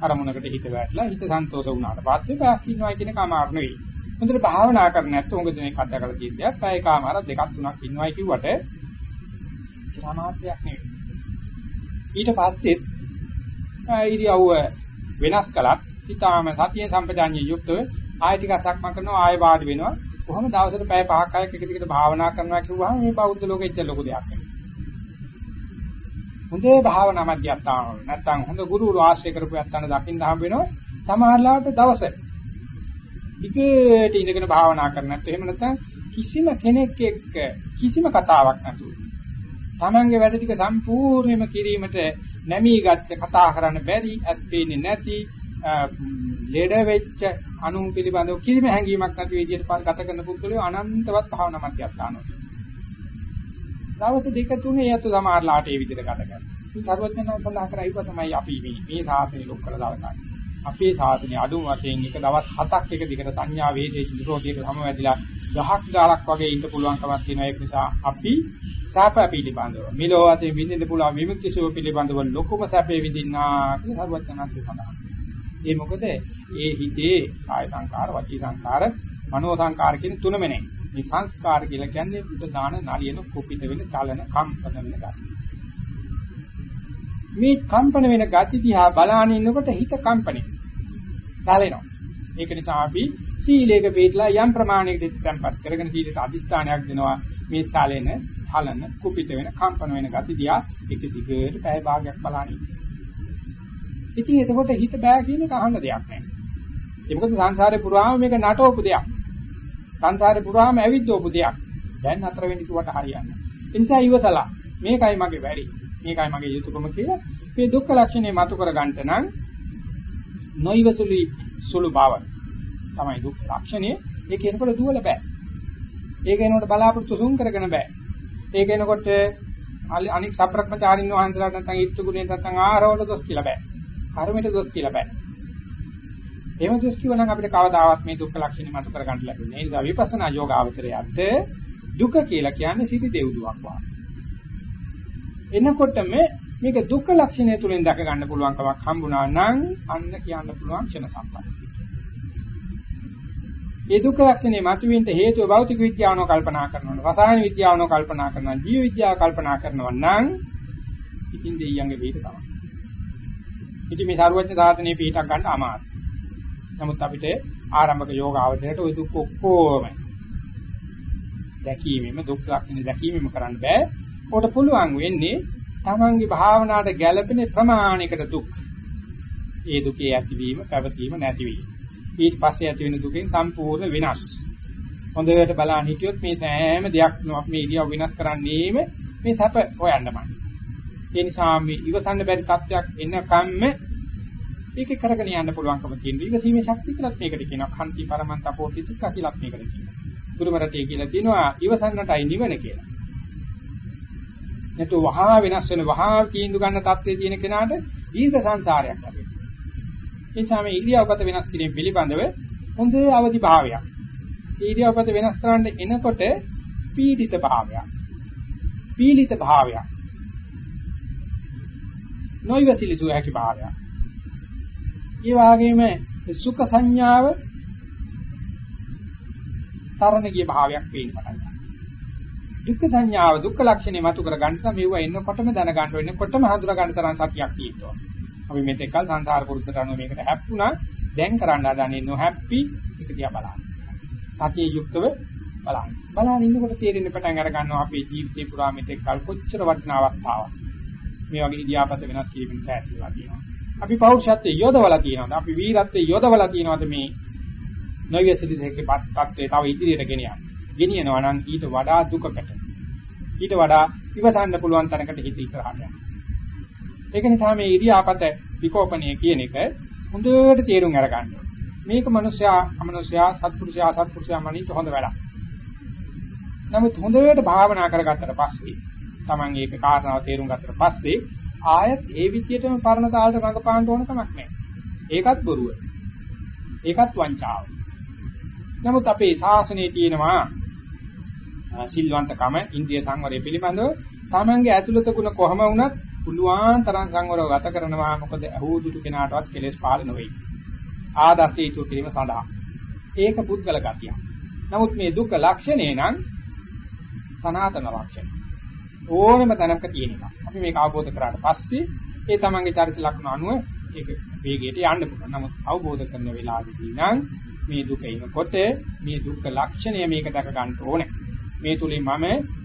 අරමුණකට හිත වැටලා හිත සන්තෝෂ වුණාට පස්සේ පැයක් ඉන්නවයි කියන එක අමාරු නෙවෙයි. හොඳට භාවනා කරන්නේ නැත්නම් උඟ දෙනෙක් අත්දකලා තියෙද්දී පැයකමාර දෙකක් තුනක් ඉන්නවයි කිව්වට සමාධියක් නෙවෙයි. ඊට පස්සෙත් ඉරියව්ව වෙනස් කළත් ඊටාම සතිය සම්පජාඤ්ඤය යුක්තව ආය ටිකක් සක්මන් කරනවා ආය වාඩි වෙනවා කොහොම දවසට පැය පහක් හයක් එක දිගට භාවනා කරනවා කිව්වහම මේ බෞද්ධ ලෝකෙ ඉච්ච ලොකු දෙයක් නෙවෙයි. හොඳේ භාවනා මධ්‍යස්ථාන නැත්තම් හොඳ ගුරුවරු ආශ්‍රය කරපු යත්තන දකින්න හම්බ වෙනවා සමහරලාට දවස. ටිකට ඉඳගෙන භාවනා කරන නැත්නම් එහෙම නැත්නම් කිසිම කෙනෙක් එක්ක කිසිම කතාවක් නැතුව තමන්ගේ වැඩ ටික සම්පූර්ණයෙන්ම කිරීමට නැමී ගත්ත කතා කරන්න බැරි ඇත් පේන්නේ නැති ලෙඩ වෙච්ච අනු පිළිබඳව කිසිම හැඟීමක් නැති විදිහට ගත කරන පුද්ගලයෝ අනන්තවත් භාවනා මධ්‍යස්ථානවල. දවස් දෙක තුනේ යතු සමහරලාට ඒ විදිහට ගත කරනවා. ඉතින් සර්වඥයන් සඳහන් කරා ඉව තමයි අපි මේ මේ සාසනය ලොක් කළ දවසක්. අපේ සාසනය අඩුම වශයෙන් එක දවස් හතක් එක දිගට සංඥා වේදේ නිරෝධයට සමවැදිලා දහක් ගාලක් වගේ ඉන්න පුළුවන් කමක් තියෙනවා ඒක නිසා අපි සාප පිළිබඳව මිලෝ වශයෙන් විඳින්න පුළුවන් විමුක්ති සුව පිළිබඳව ලොකුම සැපේ විඳින්නා කියලා සර්වඥාන්සේ සඳහන්. ඒ මොකද ඒ හිතේ කාය සංකාර, වචී සංකාර, මනෝ සංකාර කියන තුනම නේ. මේ සංස්කාර කියලා කියන්නේ උද දාන නලියන කුපිත වෙන චලන කම්පන වෙන ගති. මේ කම්පන වෙන ගති දිහා බලාගෙන ඉන්නකොට හිත කම්පණය. සැලෙනවා. ඒක නිසා අපි සීලයක පිටලා යම් ප්‍රමාණයකට tempත් කරගෙන සීලයට අදිස්ථානයක් දෙනවා මේ සැලෙන චලන කුපිත වෙන කම්පන වෙන ගති දිහා එක දිගට පැය භාගයක් බලන්න ඉන්න. ඉතින් එතකොට හිත බෑ කියන එක අහන්න දෙයක් නැහැ. ඒ මොකද සංසාරේ පුරාම මේක නටවපු දෙයක්. සංසාරේ පුරාම ඇවිද්දවපු දෙයක්. දැන් අතර වෙන්න කිව්වට හරියන්නේ නැහැ. ඒ නිසා ඉවසලා මේකයි මගේ වැඩි. මේකයි මගේ යුතුයකම කියලා මේ දුක්ඛ ලක්ෂණය මතු කර ගන්නට නම් නොයිවසුලි සුළු බව තමයි දුක්ඛ ලක්ෂණය. ඒක එනකොට දුවල බෑ. ඒක එනකොට බලාපොරොත්තු සුන් කරගෙන බෑ. ඒක එනකොට අනික් සප්‍රක්‍මචාරින් වහන්සේලාට නැත්නම් ඊත්තු ගුණේ නැත්නම් ආහාරවල දොස් කියලා බෑ. කර්මයට දොස් කියලා බෑ. එහෙම දොස් කිව්වනම් අපිට කවදාවත් මේ දුක්ඛ ලක්ෂණ මත කරගන්න ලැබෙන්නේ. ඒ නිසා විපස්සනා යෝගාවචරයට දුක කියලා කියන්නේ සිටි දෙව්දුවක් වගේ. එනකොටම මේක දුක්ඛ ලක්ෂණය තුලින් දැක ගන්න පුළුවන් කමක් හම්බුණා නම් අන්න කියන්න පුළුවන් ක්ෂණ සම්පatti. මේ දුක්ඛ ලක්ෂණේ මතුවෙන්න හේතුව භෞතික විද්‍යාවනෝ කල්පනා කරනවා. රසායන විද්‍යාවනෝ කල්පනා කරනවා. ජීව විද්‍යාව කල්පනා කරනවා නම් ඉතින් දෙයියන්ගේ පිට තමයි. ඉතින් මේ සාරවත්න සාධනේ පිටක් ගන්න අමාරුයි. නමුත් අපිට ආරම්භක යෝග අවධියට ওই දුක් ඔක්කොම දැකීමෙම දුක් ලක්ෂණ දැකීමෙම කරන්න බෑ. උකට පුළුවන් වෙන්නේ තමන්ගේ භාවනාවට ගැළපෙන ප්‍රමාණයකට දුක්. ඒ දුකේ ඇතිවීම, පැවතීම, නැතිවීම. ඊට පස්සේ ඇති වෙන දුකෙන් සම්පූර්ණ වෙනස්. හොඳට බලන්න හිටියොත් මේ සෑම දෙයක්ම අපි මේ ඉරියව් වෙනස් කරන්නේම මේ සැප හොයන්නමයි. ඒ නිසා මේ ඉවසන්න බැරි තත්ත්වයක් එනකම්ම ඒක කරගෙන යන්න පුළුවන්කම තියෙනවා. ඉවසීමේ ශක්තිය කියලාත් මේකට කියනවා. කන්ති පරමන්ත අපෝති දුක්ඛ කියලාත් මේකට කියනවා. ගුරුමරතේ කියලා තියෙනවා ඉවසන්නටයි නිවන කියලා. නැතු වහා වෙනස් වෙන වහා තීන්දුව ගන්න තත්ත්වයේ තියෙන කෙනාට දීර්ඝ සංසාරයක් ලැබෙනවා. ඒ නිසා මේ ඉරියව්ගත වෙනස් කිරීම පිළිබඳව හොඳ අවදි භාවයක්. ඉරියව්ගත වෙනස් කරන්න එනකොට පීඩිත භාවයක්. පීඩිත භාවයක්. නොයිවසිලිසු හැකි භාවයක්. ඒ වගේම සුඛ සංඥාව සරණ ගිය භාවයක් පේන්න පටන් ගන්නවා. දුක්ඛ සංඥාව දුක්ඛ ලක්ෂණේ මතු කර ගන්න තමයි මෙව එන්නකොටම දැන ගන්න වෙනකොටම හඳුනා ගන්න තරම් සතියක් තියෙනවා. අපි මෙතෙක්කල් සංසාර පුරුද්දට අනුව මේකට හැප්පුණා. දැන් කරන්න හදන්නේ නොහැප්පි එක දිහා බලන්න. සතියේ යුක්තව බලන්න. බලන ඉන්නකොට තේරෙන්න පටන් අර ගන්නවා අපේ ජීවිතේ පුරා මෙතෙක්කල් කොච්චර වටිනා අවස්ථාවක්. මේ වගේ ඉදියාපත වෙනස් කිරීමෙන් සෑහීලා තියෙනවා. අපි පෞරුෂත්වයේ යොදවලා තියෙනවද? අපි වීරත්වයේ යොදවලා තියෙනවද මේ නොයසිත දෙකේ පත්ත්වයේ තව ඉදිරියට ගෙනියන්න. ගෙනියනවා නම් ඊට වඩා දුකකට ඊට වඩා ඉවසන්න පුළුවන් තැනකට හිත ඉස්සරහට යනවා. ඒක නිසා මේ ඉරියාපත විකෝපණය කියන එක හොඳට තේරුම් අරගන්න. මේක මිනිස්යා අමනුෂ්‍යයා සත්පුරුෂයා සත්පුරුෂයා මනින්ට හොඳ වැඩක්. නමුත් හොඳට භාවනා කරගත්තට පස්සේ Taman ඒක කාරණාව තේරුම් ගත්තට පස්සේ ආයත් ඒ විදියටම පරණ තාලට රඟපාන්න ඕන කමක් නැහැ. ඒකත් බොරුව. ඒකත් වංචාව. නමුත් අපේ ශාසනයේ තියෙනවා සිල්වන්තකම ඉන්ද්‍රිය සංවරය පිළිබඳව තමන්ගේ ඇතුළත ගුණ කොහම වුණත් පුළුවන් තරම් සංවරව ගත කරනවා මොකද අහෝදුතු කෙනාටවත් කෙලෙස් පාල නොවේ. ආදර්ශය ඉතු කිරීම සඳහා. ඒක පුද්ගල ගතිය. නමුත් මේ දුක්ඛ ලක්ෂණේ නම් සනාතන ලක්ෂණ. ඕනම තැනක තියෙන එක. අපි මේක අවබෝධ කරාට පස්සේ ඒ තමන්ගේ චරිත ලක්ෂණ අනුව ඒක වේගයට යන්න පුළුවන්. නමුත් අවබෝධ කරන වෙලාවෙදී නම් මේ දුක එනකොට මේ දුක්ඛ ලක්ෂණය මේක දැක ගන්න ඕනේ. මේ තුලින් මම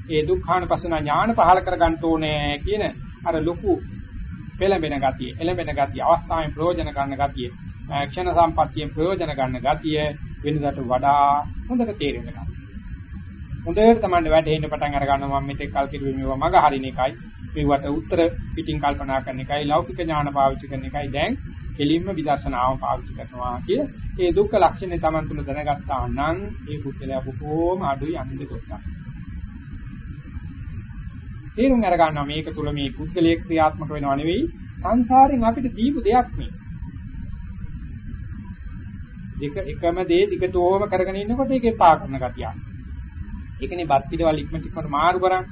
ඒ දුක්ඛානුපස්සන ඥාන පහල කර ගන්න ඕනේ කියන අර ලොකු පෙළඹෙන ගතිය, එළඹෙන ගතිය, අවස්ථාවෙන් ප්‍රයෝජන ගන්න ගතිය, ක්ෂණ සම්පත්තියෙන් ප්‍රයෝජන ගන්න ගතිය වෙනදාට වඩා හොඳට තේරෙන්න ගන්නවා. හොඳට තමයි වැටෙන්න පටන් අර ගන්නවා. මම මෙතෙක් කල් කිරුවේ මේවා මග හරින එකයි, මේවට උත්තර පිටින් කල්පනා කරන එකයි, ලෞකික ඥාන පාවිච්චි කරන එකයි. දැන් කෙලින්ම විදර්ශනාව පාවිච්චි කරනවා කිය ඒ දුක්ඛ ලක්ෂණය Taman තුල දැනගත්තා නම් ඒ පුද්ගලයා බොහෝම අඩුයි අනිත් කොටස. තේරුම් අර ගන්නවා මේක තුල මේ පුද්ගලයේ ක්‍රියාත්මක වෙනව නෙවෙයි සංසාරෙන් අපිට දීපු දෙයක් මේ. දෙක එකම දේ දිගටම කරගෙන ඉන්නකොට ඒකේ පා කරන ගතිය. ඒකනේ බත් පිටවල ඉක්මනට ඉක්මනට මාරු කරන්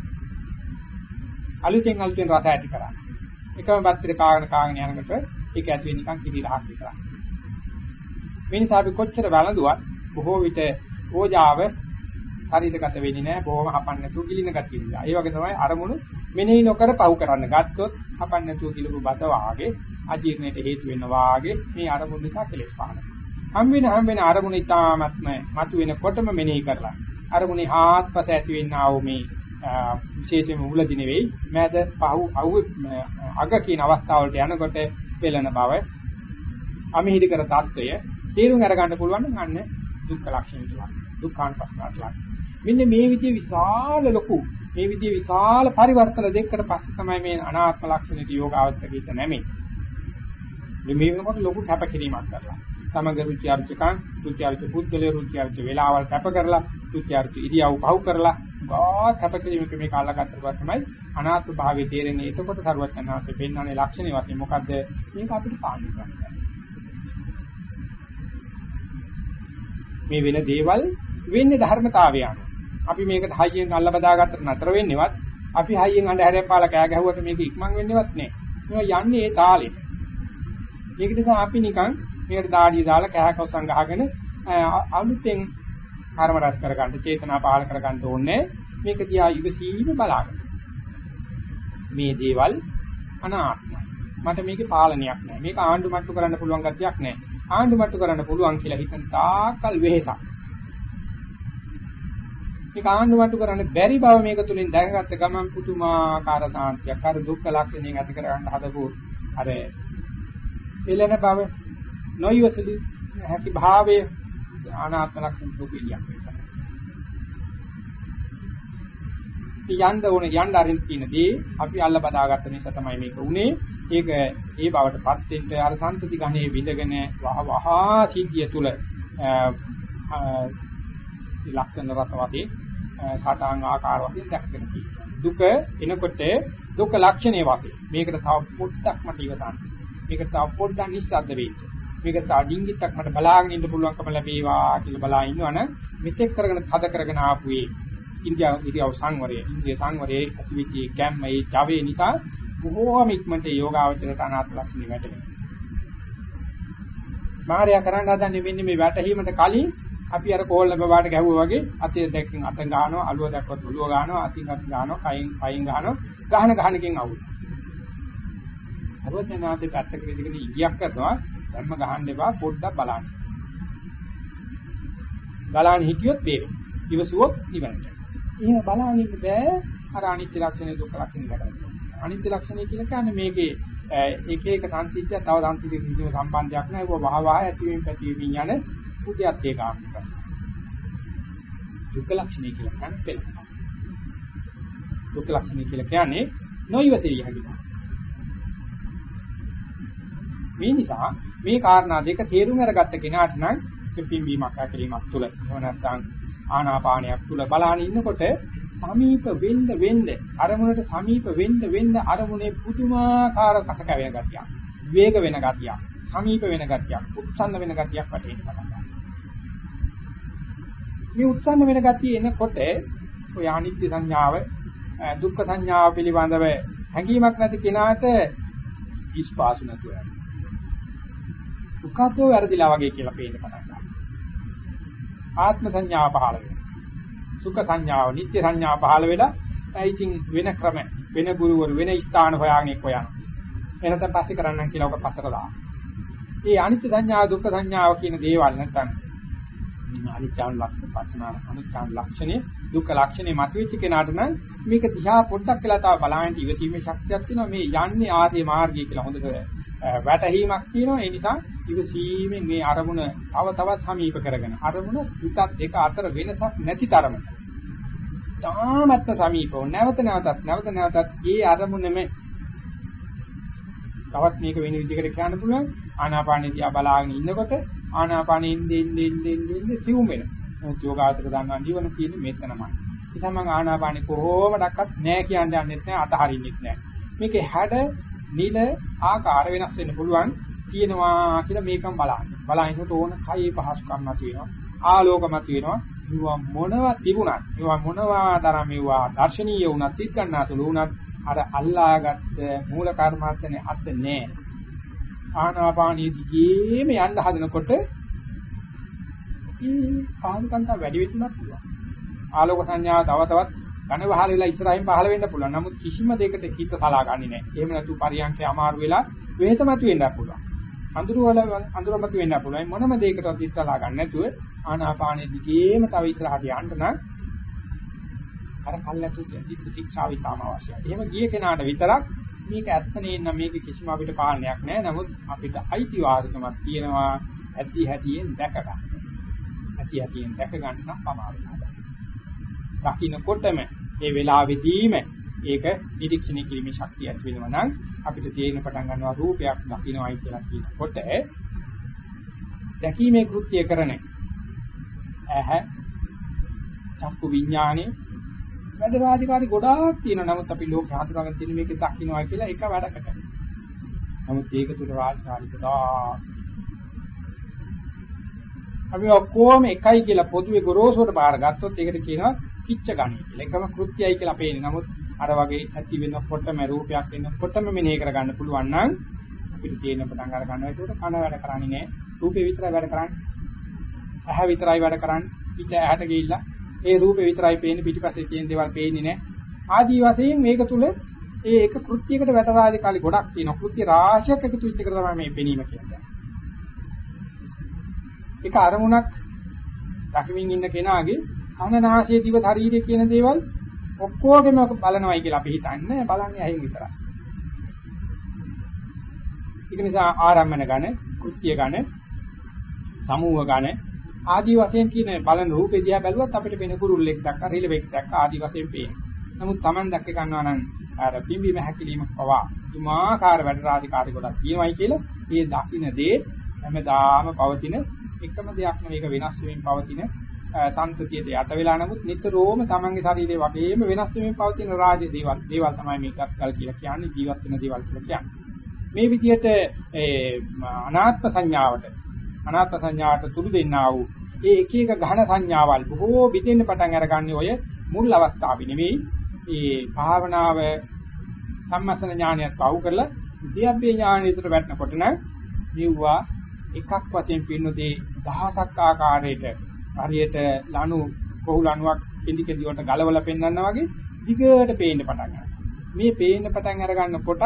අලුතෙන් අලුතෙන් රස ඇති කරන්නේ. එකම බත් පිට කාගෙන කාගෙන යනකොට ඒක ඇති වෙන්නේ නිකන් කිරි රහක් විතරයි. මේ නිසා අපි කොච්චර වැළඳුවත් බොහෝ විට ඕජාව හරියටගත වෙන්නේ නැහැ බොහොම හපන්න නැතුව ගිලින ගතිය නිසා. ඒ වගේ තමයි අරමුණු මෙනෙහි නොකර පව් කරන්න ගත්තොත් හපන්න නැතුව කිලපු බත වාගේ අජීර්ණයට හේතු වෙන වාගේ මේ අරමුණු නිසා කෙලෙස් පහළ. හම් වෙන හම් වෙන අරමුණ ඊටාත්ම මතු වෙනකොටම මෙනෙහි කරලා අරමුණේ ආත්පස ඇති වෙන්නා වූ මේ විශේෂයෙන්ම මුලදි නෙවෙයි මෑත පහු අවු අග කියන අවස්ථාවලට යනකොට පෙළෙන බව අමිහිරි කර தত্ত্বය තේරුම් අරගන්න පුළුවන් නම් අන්න දුක්ඛ ලක්ෂණ තුලක් දුක්ඛාන් පස්සට ලක් මෙන්න මේ විදිහේ විශාල ලොකු මේ විදිහේ විශාල පරිවර්තන දෙකකට පස්සේ තමයි මේ අනාත්ම ලක්ෂණයට යෝගාවස්ථකීත නැමේ මේ වෙනකොට ලොකු කැපකිරීමක් කරලා. සමග රුචි අරුචිකං රුචි අරුචි පුද්ගලයේ රුචි අරුචි වේලාවල් කැප කරලා රුචි අරුචි ඉරියව් පහු කරලා ගා කැපකිරීමක මේක අල්ලගත්තට පස්සේ තමයි අනාත්ම භාවයේ තේරෙන්නේ. එතකොට සරුවත් යනවාසේ පෙන්වන්නේ ලක්ෂණේ වශයෙන් මොකද්ද? මේක අපිට පාලනය කරන්න. මේ වෙන දේවල් වෙන්නේ ධර්මතාවය අනුව. අපි මේකට හයියෙන් අල්ල බදාගත්තට නතර වෙන්නේවත් අපි හයියෙන් අඬ හැරෙන් පාලා කෑ ගැහුවට මේක ඉක්මන් වෙන්නේවත් නෑ. මේවා යන්නේ ඒ තාලෙට. ඒක නිසා අපි නිකන් මේකට දාඩිය දාලා කෑ කවසම් ගහගෙන අලුතෙන් කර්ම රැස් කරගන්න චේතනා පහල කරගන්න ඕනේ. මේක දිහා ඉවසීම බලාගන්න. මේ දේවල් අනාත්මයි. මට මේකේ පාලනයක් නැහැ. මේක ආණ්ඩු මට්ටු කරන්න පුළුවන් ගතියක් නැහැ. ආණ්ඩු මට්ටු කරන්න පුළුවන් කියලා හිතන තාකල් වෙහෙසක්. මේක ආණ්ඩු මට්ටු කරන්න බැරි බව මේක තුලින් දැනගත්ත ගමන් පුදුමාකාර සාන්තියක් අර දුක්ඛ ලක්ෂණයෙන් ඇති කරගන්න හදපු අර එළෙන බව නොයවසලි හැකි භාවයේ අනාත්ම ලක්ෂණ දුකියක් වෙනවා. යන්න ඕනේ යන්න අරින් තියෙනදී අපි අල්ල බදාගත්ත නිසා තමයි මේක උනේ. ඒක ඒ බවටපත් වෙන්න අර සම්පති ගණේ විඳගෙන වහ වහ සිද්ධිය තුල ලක්ෂණ රස වගේ සාතාංග ආකාර වශයෙන් දැක්කගෙන තියෙනවා. දුක එනකොට දුක ලක්ෂණේ වගේ. මේකට තව පොඩ්ඩක් මට ඉවසන්න. මේකට තව පොඩ්ඩක් නිස්සද්ද වෙන්න. මේකට තව ඩිංගිත්තක් මට බලාගෙන ඉන්න පුළුවන්කම ලැබේවා කියලා බලා ඉන්නවනම් මෙතෙක් කරගෙන හද කරගෙන ආපු ඒ ඉන්දියාව ඉරියව් සංවරයේ ඉන්දිය සංවරයේ අතිවිචි කැම්මේ ජවයේ නිසා බොහෝම ඉක්මනට යෝගාවචරයට අනාත්ම ලක්ෂණ වැටෙනවා. මාර්යා කරන්න හදන්නේ මෙන්න මේ වැටහීමට කලින් අපි අර කෝල් බබාට ගැහුවා වගේ අතේ දැක්කෙන් අත ගන්නවා අලුව දැක්කොත් ඔළුව ගන්නවා අතින් අත ගන්නවා කයින් කයින් ගන්නවා ගහන ගහනකින් අවුල්. අවඥානාතේ පැත්තක විදිහට ඉගියක් කරනවා ධර්ම ගහන්න එපා පොඩ්ඩක් බලන්න. බලන්න හිටියොත් තේරෙයි. ඉවසුවොත් ඉවරයි. එහෙම බලන්න ඉන්න බෑ අර අනිත්‍ය ලක්ෂණය දුක්ඛ ලක්ෂණය දැකලා. අනිත්‍ය ලක්ෂණය කියලා කියන්නේ මේකේ එක එක සංසිද්ධිය තව සංසිද්ධියක කිසිම සම්බන්ධයක් නැහැ. ඒක වහ වහ ඇතිවීම පැතිවීම යන පුදයක් ඒක ආකාරයි. දුක්ඛ ලක්ෂණය කියලා කියන්නේ පෙළක්. දුක්ඛ ලක්ෂණය කියලා කියන්නේ නොයවසිරිය හැකියි. මේ නිසා මේ කාරණා දෙක තේරුම් අරගත්ත කෙනාට නම් පිම්බීමක් ඇකිරීමක් තුළ එහෙම නැත්නම් ආනාපානයක් තුළ බලාගෙන ඉන්නකොට සමීප වෙන්න වෙන්න අරමුණට සමීප වෙන්න වෙන්න අරමුණේ පුදුමාකාර කස කැවෙන ගතියක් වේග වෙන ගතියක් සමීප වෙන ගතියක් උත්සන්න වෙන ගතියක් වටේ පටන් මේ උත්සන්න වෙන ගතිය එනකොට ඔය අනිත්‍ය සංඥාව දුක්ඛ සංඥාව පිළිබඳව හැඟීමක් නැති කෙනාට ඉස්පාසු නැතුව යනවා. දුකතෝ වැරදිලා වගේ කියලා පේන්න පටන් ගන්නවා. ආත්ම සංඥාව පහළ වෙනවා. සුඛ සංඥාව, නිත්‍ය සංඥාව පහළ වෙලා ඉතින් වෙන ක්‍රම, වෙන ගුරුවරු, වෙන ස්ථාන හොයාගෙන එක්ක යනවා. එනතන් පස්සේ කරන්නම් කියලා ඔක පස්සට දානවා. මේ අනිත්‍ය සංඥාව, දුක්ඛ සංඥාව කියන දේවල් නැත්නම් අනිත්‍යං ලක්ෂණ පස්සනාන අනිත්‍යං ලක්ෂණේ දුක්ඛ ලක්ෂණේ මතුවෙච්ච කෙනාට නම් මේක දිහා පොඩ්ඩක් කියලා තව බලහින් ඉවසීමේ ශක්තියක් තියෙනවා මේ යන්නේ ආර්ය මාර්ගය කියලා හොඳට වැටහීමක් තියෙනවා ඒ නිසා ඉවසීමෙන් මේ අරමුණ තව තවත් සමීප කරගෙන අරමුණ හිතත් දෙක අතර වෙනසක් නැති තරමට තාමත්ම සමීපව නැවත නැවතත් නැවත නැවතත් ඒ අරමුණෙම තවත් මේක වෙන විදිහකට කියන්න පුළුවන් ආනාපානිය දිහා බලාගෙන ඉන්නකොට ආනාපානෙන් දෙන්න දෙන්න දෙන්න සිවුම් වෙනවා. මොකද යෝගාචර දන්නවා ජීවන තියෙන්නේ මෙතනමයි. ඒ නිසා මම ආනාපානෙ කොහොමඩක්වත් නෑ කියන්න යන්නෙත් නෑ අතහරින්නෙත් නෑ. මේකේ හැඩ නිල ආකාර වෙනස් වෙන්න පුළුවන් තියෙනවා කියලා මේකම බලන්න. බලනකොට ඕන කයේ පහසුකම් තියෙනවා. ආලෝකමත් වෙනවා. ඒවා මොනවා තිබුණත් ඒවා මොනවා තරම් ඒවා දර්ශනීය වුණත් සිත් ගන්නාතුළු වුණත් අර අල්ලාගත්ත මූල කර්මාර්ථනේ අත නෑ. ආනාපානිය දිගේම යන්න හදනකොට ඒ පාන්කන්ත වැඩි වෙන්නත් පුළුවන්. ආලෝක සංඥා තව තවත් ඝන වහල වෙලා ඉස්සරහින් පහළ වෙන්න පුළුවන්. නමුත් කිසිම දෙයකට හිත සලා ගන්නේ නැහැ. එහෙම නැතු පරියන්කේ අමාරු වෙලා වෙහෙසමතු වෙන්න පුළුවන්. අඳුර වල අඳුරමතු වෙන්න පුළුවන්. මොනම දෙයකටවත් හිත සලා ගන්න නැතුව ආනාපානිය දිගේම තව ඉස්සරහට යන්න නම් අර කල්ැතු දිට්ඨි ශික්ෂාව ඉතාම අවශ්‍යයි. එහෙම ගිය කෙනාට විතරක් මේක ඇත්ත නේනම් මේක කිසිම අපිට පාලනයක් නැහැ. නමුත් අපිට අයිතිවාසිකමක් තියෙනවා ඇති හැටියෙන් දැක ගන්න. ඇති හැටියෙන් දැක ගන්න නම් පමාවෙනවා. දකින්නකොටම ඒ වෙලාවෙදීම ඒක නිරීක්ෂණය කිරීමේ ශක්තිය ඇති වෙනවා නම් අපිට තේරෙන පටන් ගන්නවා රූපයක් දකින්නයි කියලා කියනකොට දැකීමේ කෘත්‍ය කරන ඇහැ චක්කු විඥානේ වැඩ රාජකාරි ගොඩාක් තියෙනවා. නමුත් අපි ලෝක හඳුනාගෙන තියෙන මේක දකින්නවා කියලා එක වැඩකට. නමුත් ඒක තුල රාජකාරි ගොඩාක්. අපි ඔක්කොම එකයි කියලා පොදුවේ ගොරෝසුවට බාර ගත්තොත් ඒකට කියනවා කිච්ච ගණී කියලා. එකම කෘත්‍යයි කියලා පේන්නේ. නමුත් අර වගේ ඇති වෙනකොටම රූපයක් එනකොටම මෙනෙහි කරගන්න පුළුවන් නම් අපිට තේරෙන පටන් අර ගන්නවා. ඒකට කන වැඩ කරන්නේ නෑ. රූපේ විතරයි වැඩ කරන්නේ. ඇහැ විතරයි වැඩ කරන්නේ. පිට ඇහැට ගිහිල්ලා ඒ රූපේ විතරයි පේන්නේ පිටිපස්සේ තියෙන දේවල් පේන්නේ නැහැ. ආදී වශයෙන් මේක තුල ඒ එක කෘත්‍යයකට වැටවාදී කාලි ගොඩක් තියෙනවා. කෘත්‍ය රාශියක් එකතු වෙච්ච එක තමයි මේ පෙනීම කියන්නේ. ඒක අරමුණක් දකිමින් ඉන්න කෙනාගේ කනනාසය දිව ශරීරය කියන දේවල් ඔක්කොගෙම බලනවයි කියලා අපි හිතන්නේ බලන්නේ ඇහින් විතරයි. ඒක නිසා ආරම්මන ගණ, කෘත්‍ය ගණ සමූහ ගණ ආදි වශයෙන් කියන බලන රූපේ දිහා බැලුවත් අපිට වෙන කුරුල්ලෙක් දැක්ක, රිලෙවෙක් දැක්ක ආදි වශයෙන් පේනවා. නමුත් Taman දැක්ක ගන්නවා නම් අර පිම්බීම හැකිලිම පවා තුමාකාර වැඩ රාජකාරී කොටක් කියනවායි කියලා මේ දකින්න දේ හැමදාම පවතින එකම දෙයක් නෙවෙයි ඒක වෙනස් වෙමින් පවතින සංතතියට යට වෙලා නමුත් නිතරම තමන්ගේ ශරීරය වගේම වෙනස් වෙමින් පවතින රාජ දේවල්. දේවල් තමයි මේකත් කල් කියලා කියන්නේ ජීවත් වෙන දේවල් කියලා කියන්නේ. මේ විදිහට අනාත්ම සංඥාවට අනාත්ම සංඥාවට තුරු දෙන්නා වූ ඒ එක එක ඝන සංඥාවල් බොහෝ පිටින් පටන් අරගන්නේ ඔය මුල් අවස්ථාවේ නෙවෙයි. ඒ භාවනාව සම්මස්න ඥානයත් පහු කරලා විද්‍යාභ්‍ය ඥානයට වැටෙනකොට නම් නිව්වා එකක් වශයෙන් පින්නදී දහසක් ආකාරයට හරියට ලණු කොහු ලණුවක් පිළිකෙදි වලට ගලවලා පෙන්වන්නා වගේ දිගට පේන්න පටන් ගන්නවා. මේ පේන්න පටන් අර ගන්නකොට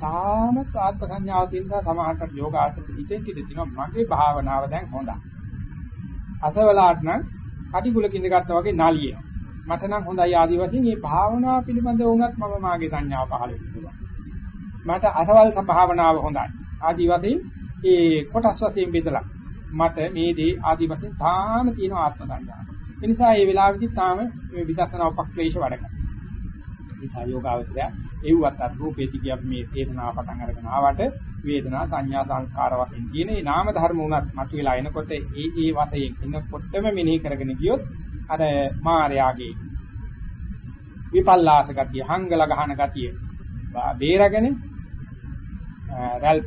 තාමත් ආත්ම සංඥාව තියෙන නිසා සමහරට යෝගාසන හිතෙන් කිද තියෙනවා මගේ භාවනාව දැන් හොඳයි. අසවලාට නම් කටිගුල කිඳ ගත්තා වගේ නාලියෙනවා. මට නම් හොඳයි ආදි වශයෙන් මේ භාවනාව පිළිබඳව වුණත් මම මාගේ සංඥාව පහළ වෙනවා. මට අසවල් භාවනාව හොඳයි. ආදි වශයෙන් ඒ කොටස් වශයෙන් බෙදලා මට මේ දේ ආදි වශයෙන් තාම තියෙන ආත්ම සංඥාව. ඒ නිසා මේ වෙලාවෙදි තාම මේ විදර්ශනා උපක්ලේශ වැඩ කරනවා. ඒ යෝගාවචරය එව්වත් අර රූපේති කිය මේ වේදනාව පටන් අරගෙන ආවට වේදනා සංඥා සංස්කාර වශයෙන් කියන මේ නාම ධර්ම උනත් මතුවලා එනකොට ඒ ඒ වශයෙන් එනකොටම මෙනෙහි කරගෙන ගියොත් අර මායාගේ විපල්ලාස ගතිය හංගල ගහන ගතිය බේරගෙන රැල්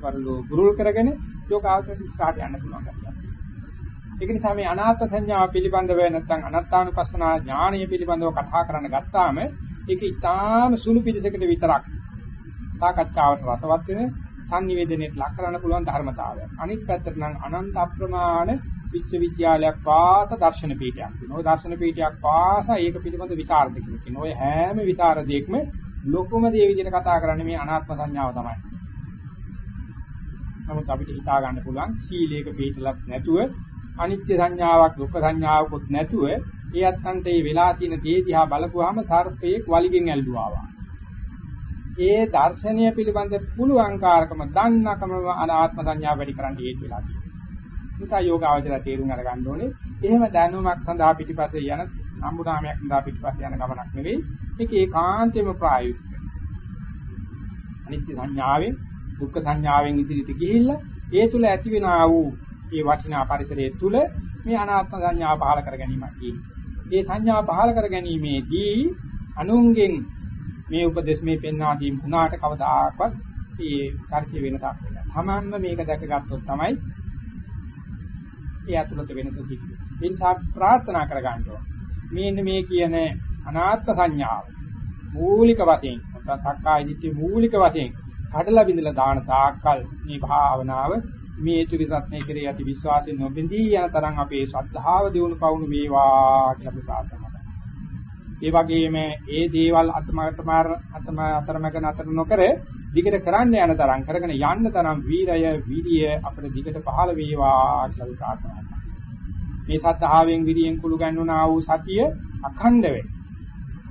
පරලු ගුරුල් කරගෙන යෝගාවචර ඉස්සරහට යන්න පුළුවන් ගැතියක්. ඒක නිසා මේ අනාත්ම සංඥාව පිළිබඳව නැත්නම් අනාත්මානුපස්සනා ඥානය පිළිබඳව කතා කරන්න ගත්තාම ඒක ඊටාම සුළු පිළිසකට විතරක් සාකච්ඡාවට රසවත් වෙන සංනිවේදනයට ලක් කරන්න පුළුවන් ධර්මතාවයක්. අනිත් පැත්තට නම් අනන්ත අප්‍රමාණ විශ්වවිද්‍යාලයක් වාස දර්ශන පීඨයක් වෙනවා. ওই දර්ශන පීඨයක් වාස ඒක පිළිබඳ විචාරද කියනවා. ඔය හැම විචාරදයක්ම ලොකුම දේ විදිහට කතා කරන්නේ මේ අනාත්ම සංඥාව තමයි. නමුත් අපිට හිතා ගන්න පුළුවන් සීලයක පිළිපලක් නැතුව අනිත්‍ය සංඥාවක් දුක්ඛ සංඥාවකුත් නැතුව ඒ අත්තන්ට මේ වෙලා තියෙන දේ දිහා බලපුවාම සර්පයෙක් වලිගෙන් ඇල්ලුවා වගේ. ඒ දර්ශනීය පිළිබඳ පුළුවන්කාරකම දන්නකම අනාත්ම සංඥා වැඩි කරන්න හේතු වෙලා තියෙනවා. නිසා යෝගාවචර තේරුම් අරගන්න ඕනේ. එහෙම දැනුමක් සඳහා පිටිපස්සේ යන සම්බුනාමයක් සඳහා පිටිපස්සේ යන ගමනක් නෙවෙයි. මේක ඒකාන්තයෙන්ම ප්‍රායෝගිකයි. අනිත්‍ය සංඥාවෙන් දුක්ඛ සංඥාවෙන් ඉදිරියට ගිහිල්ලා ඒ තුල ඇති වෙනා වූ ඒ වටිනා පරිසරයේ තුල මේ අනාත්ම සංඥාව පහල කර ගැනීමක් තියෙනවා. ඒ සංඥාව පහල කර ගැනීමේදී අනුන්ගෙන් මේ උපදේශ මේ පෙන්වා දීම වුණාට කවදාකවත් ඒ කාර්ය වෙනසක් වෙනවා. තමන්ම මේක දැකගත්තොත් තමයි ඒ අතුලත වෙනස සිද්ධ වෙන්නේ. ඒ නිසා ප්‍රාර්ථනා කර ගන්න ඕන. මේන්න මේ කියන අනාත්ම සංඥාව මූලික වශයෙන් නැත්නම් සක්කාය දිට්ඨිය මූලික වශයෙන් කඩලා බිඳලා දාන තාක්කල් මේ භාවනාව මේ ත්‍රිසත්නේ කෙරේ ඇති විශ්වාසයෙන් නොබින්දී යන තරම් අපේ ශ්‍රද්ධාව දියුණු පවුණු වේවා කියලා අපි ප්‍රාර්ථනා කරනවා. ඒ වගේම ඒ දේවල් අතමතමාර අතම අතරමැග නතර නොකර දිගට කරන්න යන තරම් කරගෙන යන්න තරම් වීරය විරිය අපිට දිගට පහළ වේවා කියලා අපි ප්‍රාර්ථනා කරනවා. මේ සද්ධාවෙන් විරියෙන් කුළු ගන්නුනා වූ සතිය අඛණ්ඩ වේ.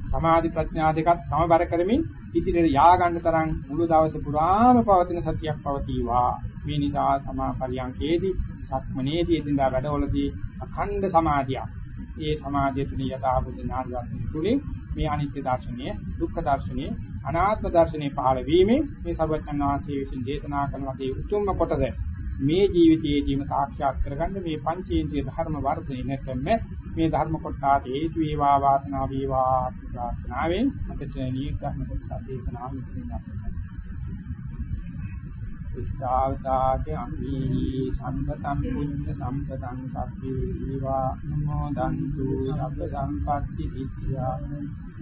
සමාධි ප්‍රඥා දෙකත් සමබර කරමින් ඉදිරියට යා ගන්න තරම් මුළු දවස පුරාම පවතින සතියක් පවතිවා. මේ නිසා සමාපරියංකේදී සක්මනේදී එදිනදා වැඩවලදී අඛණ්ඩ සමාධියක්. ඒ සමාධිය තුලින් යථාභූත ඥාන දර්ශනය තුලින් මේ අනිත්‍ය දර්ශනය, දුක්ඛ දර්ශනය, අනාත්ම දර්ශනය පහළ වීමෙන් මේ සර්වඥාන් වහන්සේ විසින් දේශනා කරන ලදී උතුම්ම කොටස මේ ජීවිතයේදීම සාක්ෂාත් කරගන්න මේ පංචේන්ද්‍රිය ධර්ම වර්ධනය නැත්නම් මේ ධර්ම කොටාට හේතු වේවා වාසනාව වේවා ප්‍රාර්ථනාවෙන් අපිට නියග්‍රහණ කොට දේශනාව මෙතනින් උත්සාහතාගේ අම්මි සම්පතම් පුඤ්ඤ සම්පතං සබ්බේ දීවා නමෝදන්තු සබ්බ සංපත්ති විද්‍යා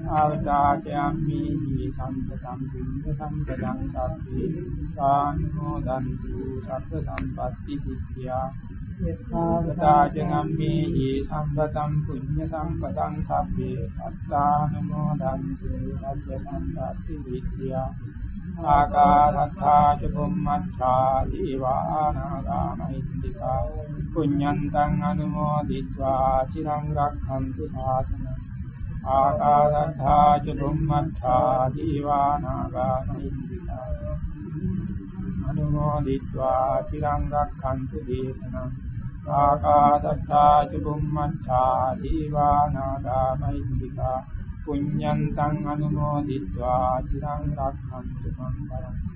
ආවතාචයම්මි සම්පතම් පුඤ්ඤ සම්පතං සබ්බේ සානුමෝදන්තු සබ්බ සම්පත්ති විද්‍යා. ආවතාචයම්මි සම්පතම් පුඤ්ඤ සම්පතං සබ්බේ සත්තානුමෝදන්තු සබ්බ සම්පත්ති විද්‍යා. ආකාරත්තා ච බුම්මත්තා දීවානාගාමහිත්‍තිකා පුඤ්ඤන්තං අනුමෝදිत्वा චිරං රක්ඛන්තු සාසන ආකාශත්තා චුම්මත්තා දීවානාගාමින්දිතා අනුමෝදිත්වා තිරංගක්ඛන්තු දේශනං ආකාශත්තා චුම්මත්තා දීවානාගාමින්දිතා පුඤ්ඤන්තං අනුමෝදිත්වා තිරංගක්ඛන්තු සම්පරං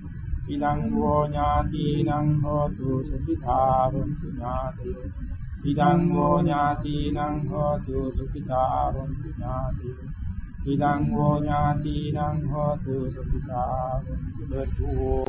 ඉදං වෝ ඥාතිනං හෝතු සුඛිතාවං සුනාතේ ඉදං වෝ ඥාතිනං හෝතු සුඛිතාරොන්ති ඥාති ඉදං වෝ ඥාතිනං හෝතු සුඛිතාරොන්ති